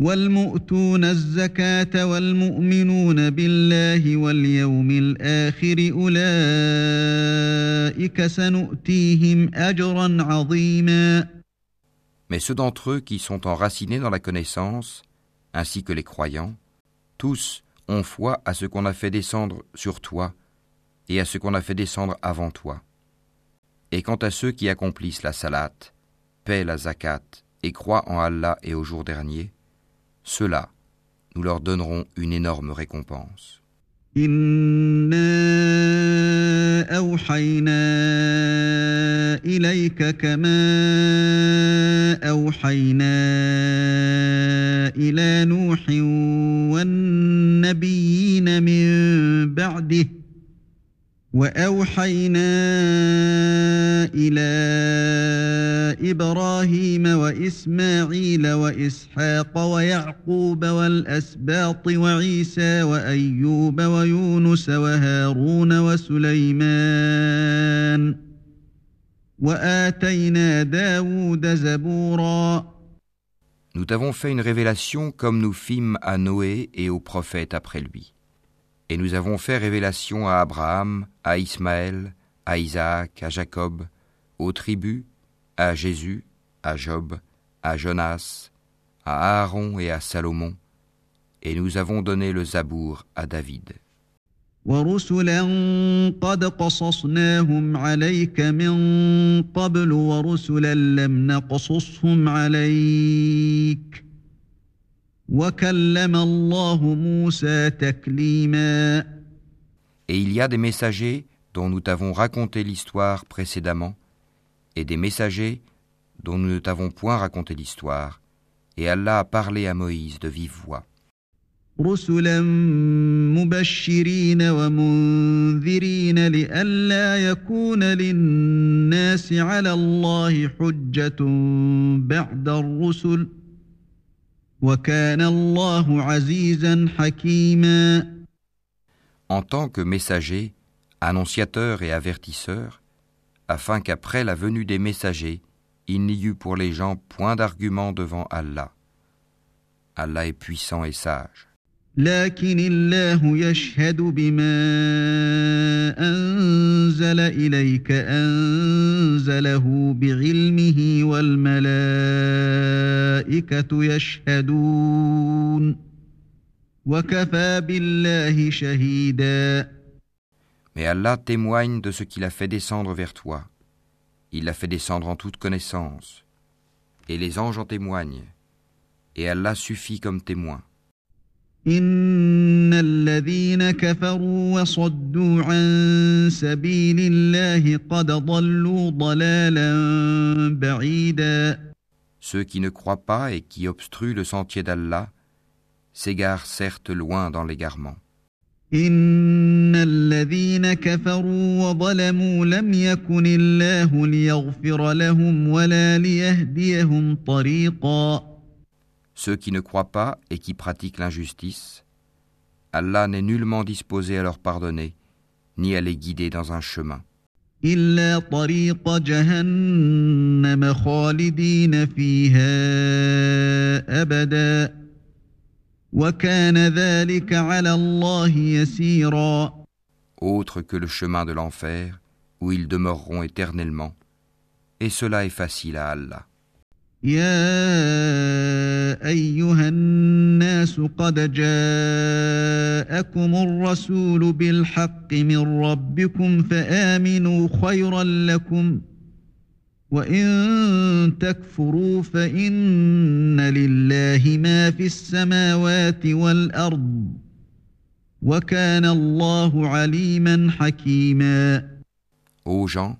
والمؤتون الزكاة والمؤمنون بالله واليوم الآخر أولئك سنؤتيهم أجرا عظيما Mais ceux d'entre eux qui sont enracinés dans la connaissance, ainsi que les croyants, tous ont foi à ce qu'on a fait descendre sur toi et à ce qu'on a fait descendre avant toi. Et quant à ceux qui accomplissent la salat, paient la zakat et croient en Allah et au jour dernier, ceux-là, nous leur donnerons une énorme récompense. إنا أوحينا إليك كما أوحينا إلى نوح والنبيين من بعده وأوحينا إلى وابراهيم وإسماعيل وإسحاق ويعقوب والأسباط وعيسى وأيوب ويونس وهارون وسليمان وآتينا داود زبورا Nous t'avons fait une révélation comme nous fîmes à Noé et aux prophètes après lui. Et nous avons fait révélation à Abraham, à Ismaël, à Isaac, à Jacob, aux tribus, à Jésus, à Job, à Jonas, à Aaron et à Salomon, et nous avons donné le Zabour à David. Et il y a des messagers dont nous t'avons raconté l'histoire précédemment, et des messagers dont nous ne t'avons point raconté l'histoire, et Allah a parlé à Moïse de vive voix. En tant que messagers, annonciateurs et avertisseurs, afin qu'après la venue des messagers, il n'y eut pour les gens point d'argument devant Allah. Allah est puissant et sage. لكن الله يشهد بما أنزل إليك أنزله بعلمه والملائكة يشهدون وكفى بالله شهيدا Mais Allah témoigne de ce qu'il a fait descendre vers toi. Il l'a fait descendre en toute connaissance. Et les anges en témoignent. Et Allah suffit comme témoin. إن الذين كفروا وصدوا عن سبيل الله قد ضلوا ضلالا بعيدا Ceux qui ne croient pas et qui obstruent le sentier d'Allah s'égarent certes loin dans l'égarement. إن الذين كفروا وظلموا لم يكن الله ليغفر لهم ولا ليهديهم طريقا Ceux qui ne croient pas et qui pratiquent l'injustice, Allah n'est nullement disposé à leur pardonner, ni à les guider dans un chemin. إلا طريق جهنم خالدين فيها أبدا وكان ذلك على الله يسيرا autre que le chemin de l'enfer, où ils demeureront éternellement, et cela est facile à Allah. يا أيها الناس قد جاءكم الرسول بالحق من ربكم فآمنوا خيرا لكم وإن تكفروا فإن لله ما في السماوات والأرض وكان الله عليما حكيما Ô gens,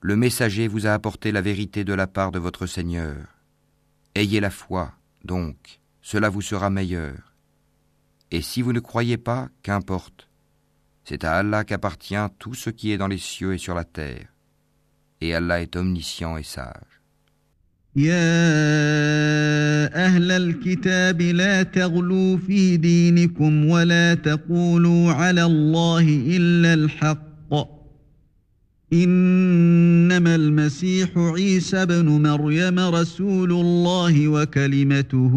le messager vous a apporté la vérité de la part de votre Seigneur. Ayez la foi, donc, cela vous sera meilleur. Et si vous ne croyez pas, qu'importe. C'est à Allah qu'appartient tout ce qui est dans les cieux et sur la terre. Et Allah est omniscient et sage. يا أهل الكتاب لا تغلوا في دينكم ولا تقولوا على الله إلا الحق إنما المسيح عيسى بن مريم رسول الله وكلمته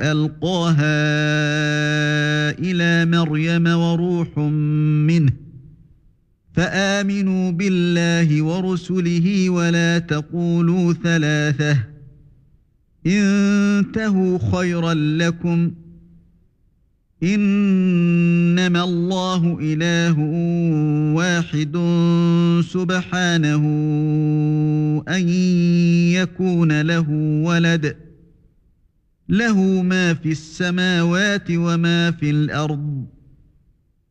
ألقاها إلى مريم وروح منه. فآمنوا بالله ورسله ولا تقولوا ثلاثة. انتهوا خيرا لكم. إنما الله إله واحد سبحانه أن يكون له ولد له ما في السماوات وما في الأرض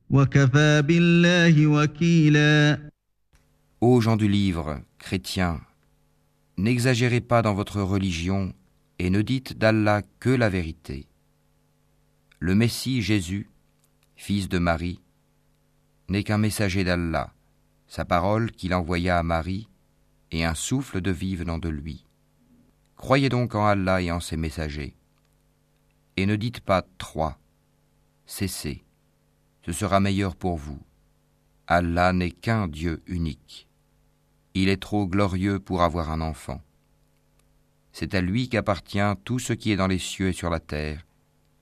وكفى بالله وكيلا Ô gens du livre, chrétiens, n'exagérez pas dans votre religion et ne dites d'Allah que la vérité. Le Messie Jésus, fils de Marie, n'est qu'un messager d'Allah, sa parole qu'il envoya à Marie, et un souffle de vie venant de lui. Croyez donc en Allah et en ses messagers. Et ne dites pas trois. Cessez. Ce sera meilleur pour vous. Allah n'est qu'un Dieu unique. Il est trop glorieux pour avoir un enfant. C'est à lui qu'appartient tout ce qui est dans les cieux et sur la terre,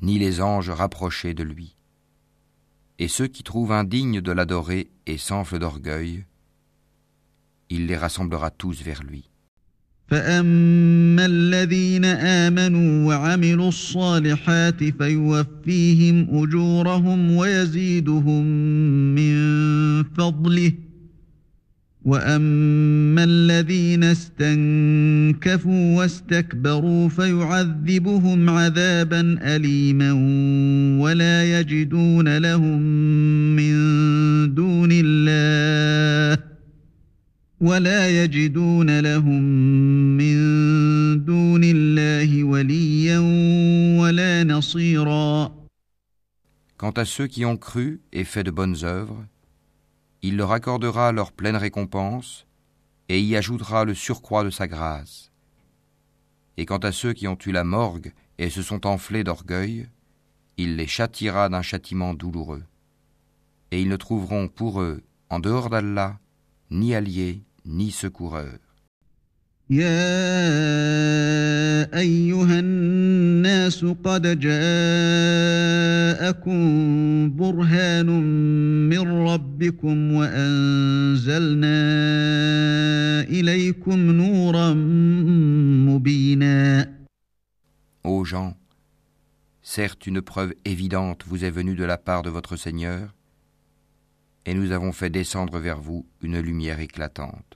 ni les anges rapprochés de lui. Et ceux qui trouvent indignes de l'adorer et s'enflent d'orgueil, il les rassemblera tous vers lui. واما الذين استنكفوا واستكبروا فيعذبهم عذابا اليما ولا يجدون لهم من دون الله ولا يجدون لهم من دون الله وليا ولا نصيرا Quant à ceux qui ont cru et fait de bonnes œuvres, il leur accordera leur pleine récompense et y ajoutera le surcroît de sa grâce. Et quant à ceux qui ont eu la morgue et se sont enflés d'orgueil, il les châtiera d'un châtiment douloureux. Et ils ne trouveront pour eux, en dehors d'Allah, ni alliés, ni secoureurs. يا ايها الناس قد جاءكم برهان من ربكم وانزلنا اليكم نورا مبينا Ô gens, certes une preuve évidente vous est venue de la part de votre Seigneur, et nous avons fait descendre vers vous une lumière éclatante.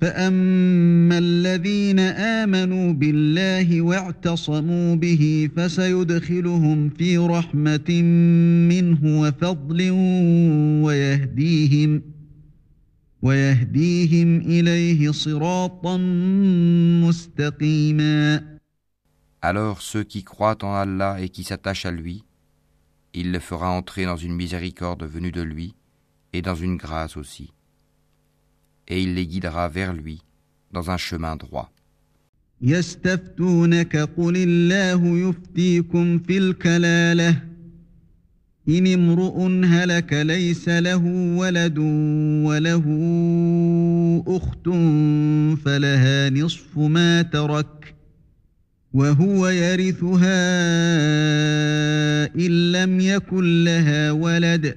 فاما الذين امنوا بالله واعتصموا به فسيدخلهم في رحمه منه وفضل ويهديهم ويهديهم اليه صراطا مستقيما Alors ceux qui croient en Allah et qui s'attachent à lui, il les fera entrer dans une miséricorde venue de lui et dans une grâce aussi. Et il les guidera vers lui dans un chemin droit. يستفتونك قل الله يفتيكم في الكلالة إن امرؤ هلك ليس له ولد وله أخت فلها نصف ما ترك وهو يرثها إن لم يكن لها ولد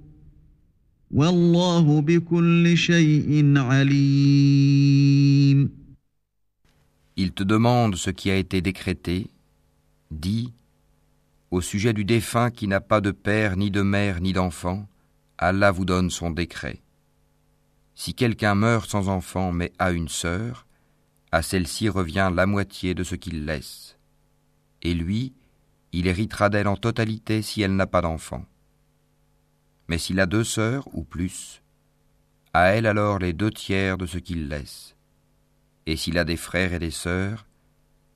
Il te demande ce qui a été décrété. Dis, au sujet du défunt qui n'a pas de père, ni de mère, ni d'enfant, Allah vous donne son décret. Si quelqu'un meurt sans enfant mais a une sœur, à celle-ci revient la moitié de ce qu'il laisse. Et lui, il héritera d'elle en totalité si elle n'a pas d'enfant. Mais s'il a deux sœurs ou plus, à elle alors les deux tiers de ce qu'il laisse. Et s'il a des frères et des sœurs,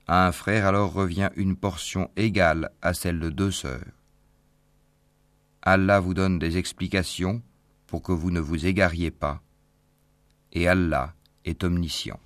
à un frère alors revient une portion égale à celle de deux sœurs. Allah vous donne des explications pour que vous ne vous égariez pas, et Allah est omniscient.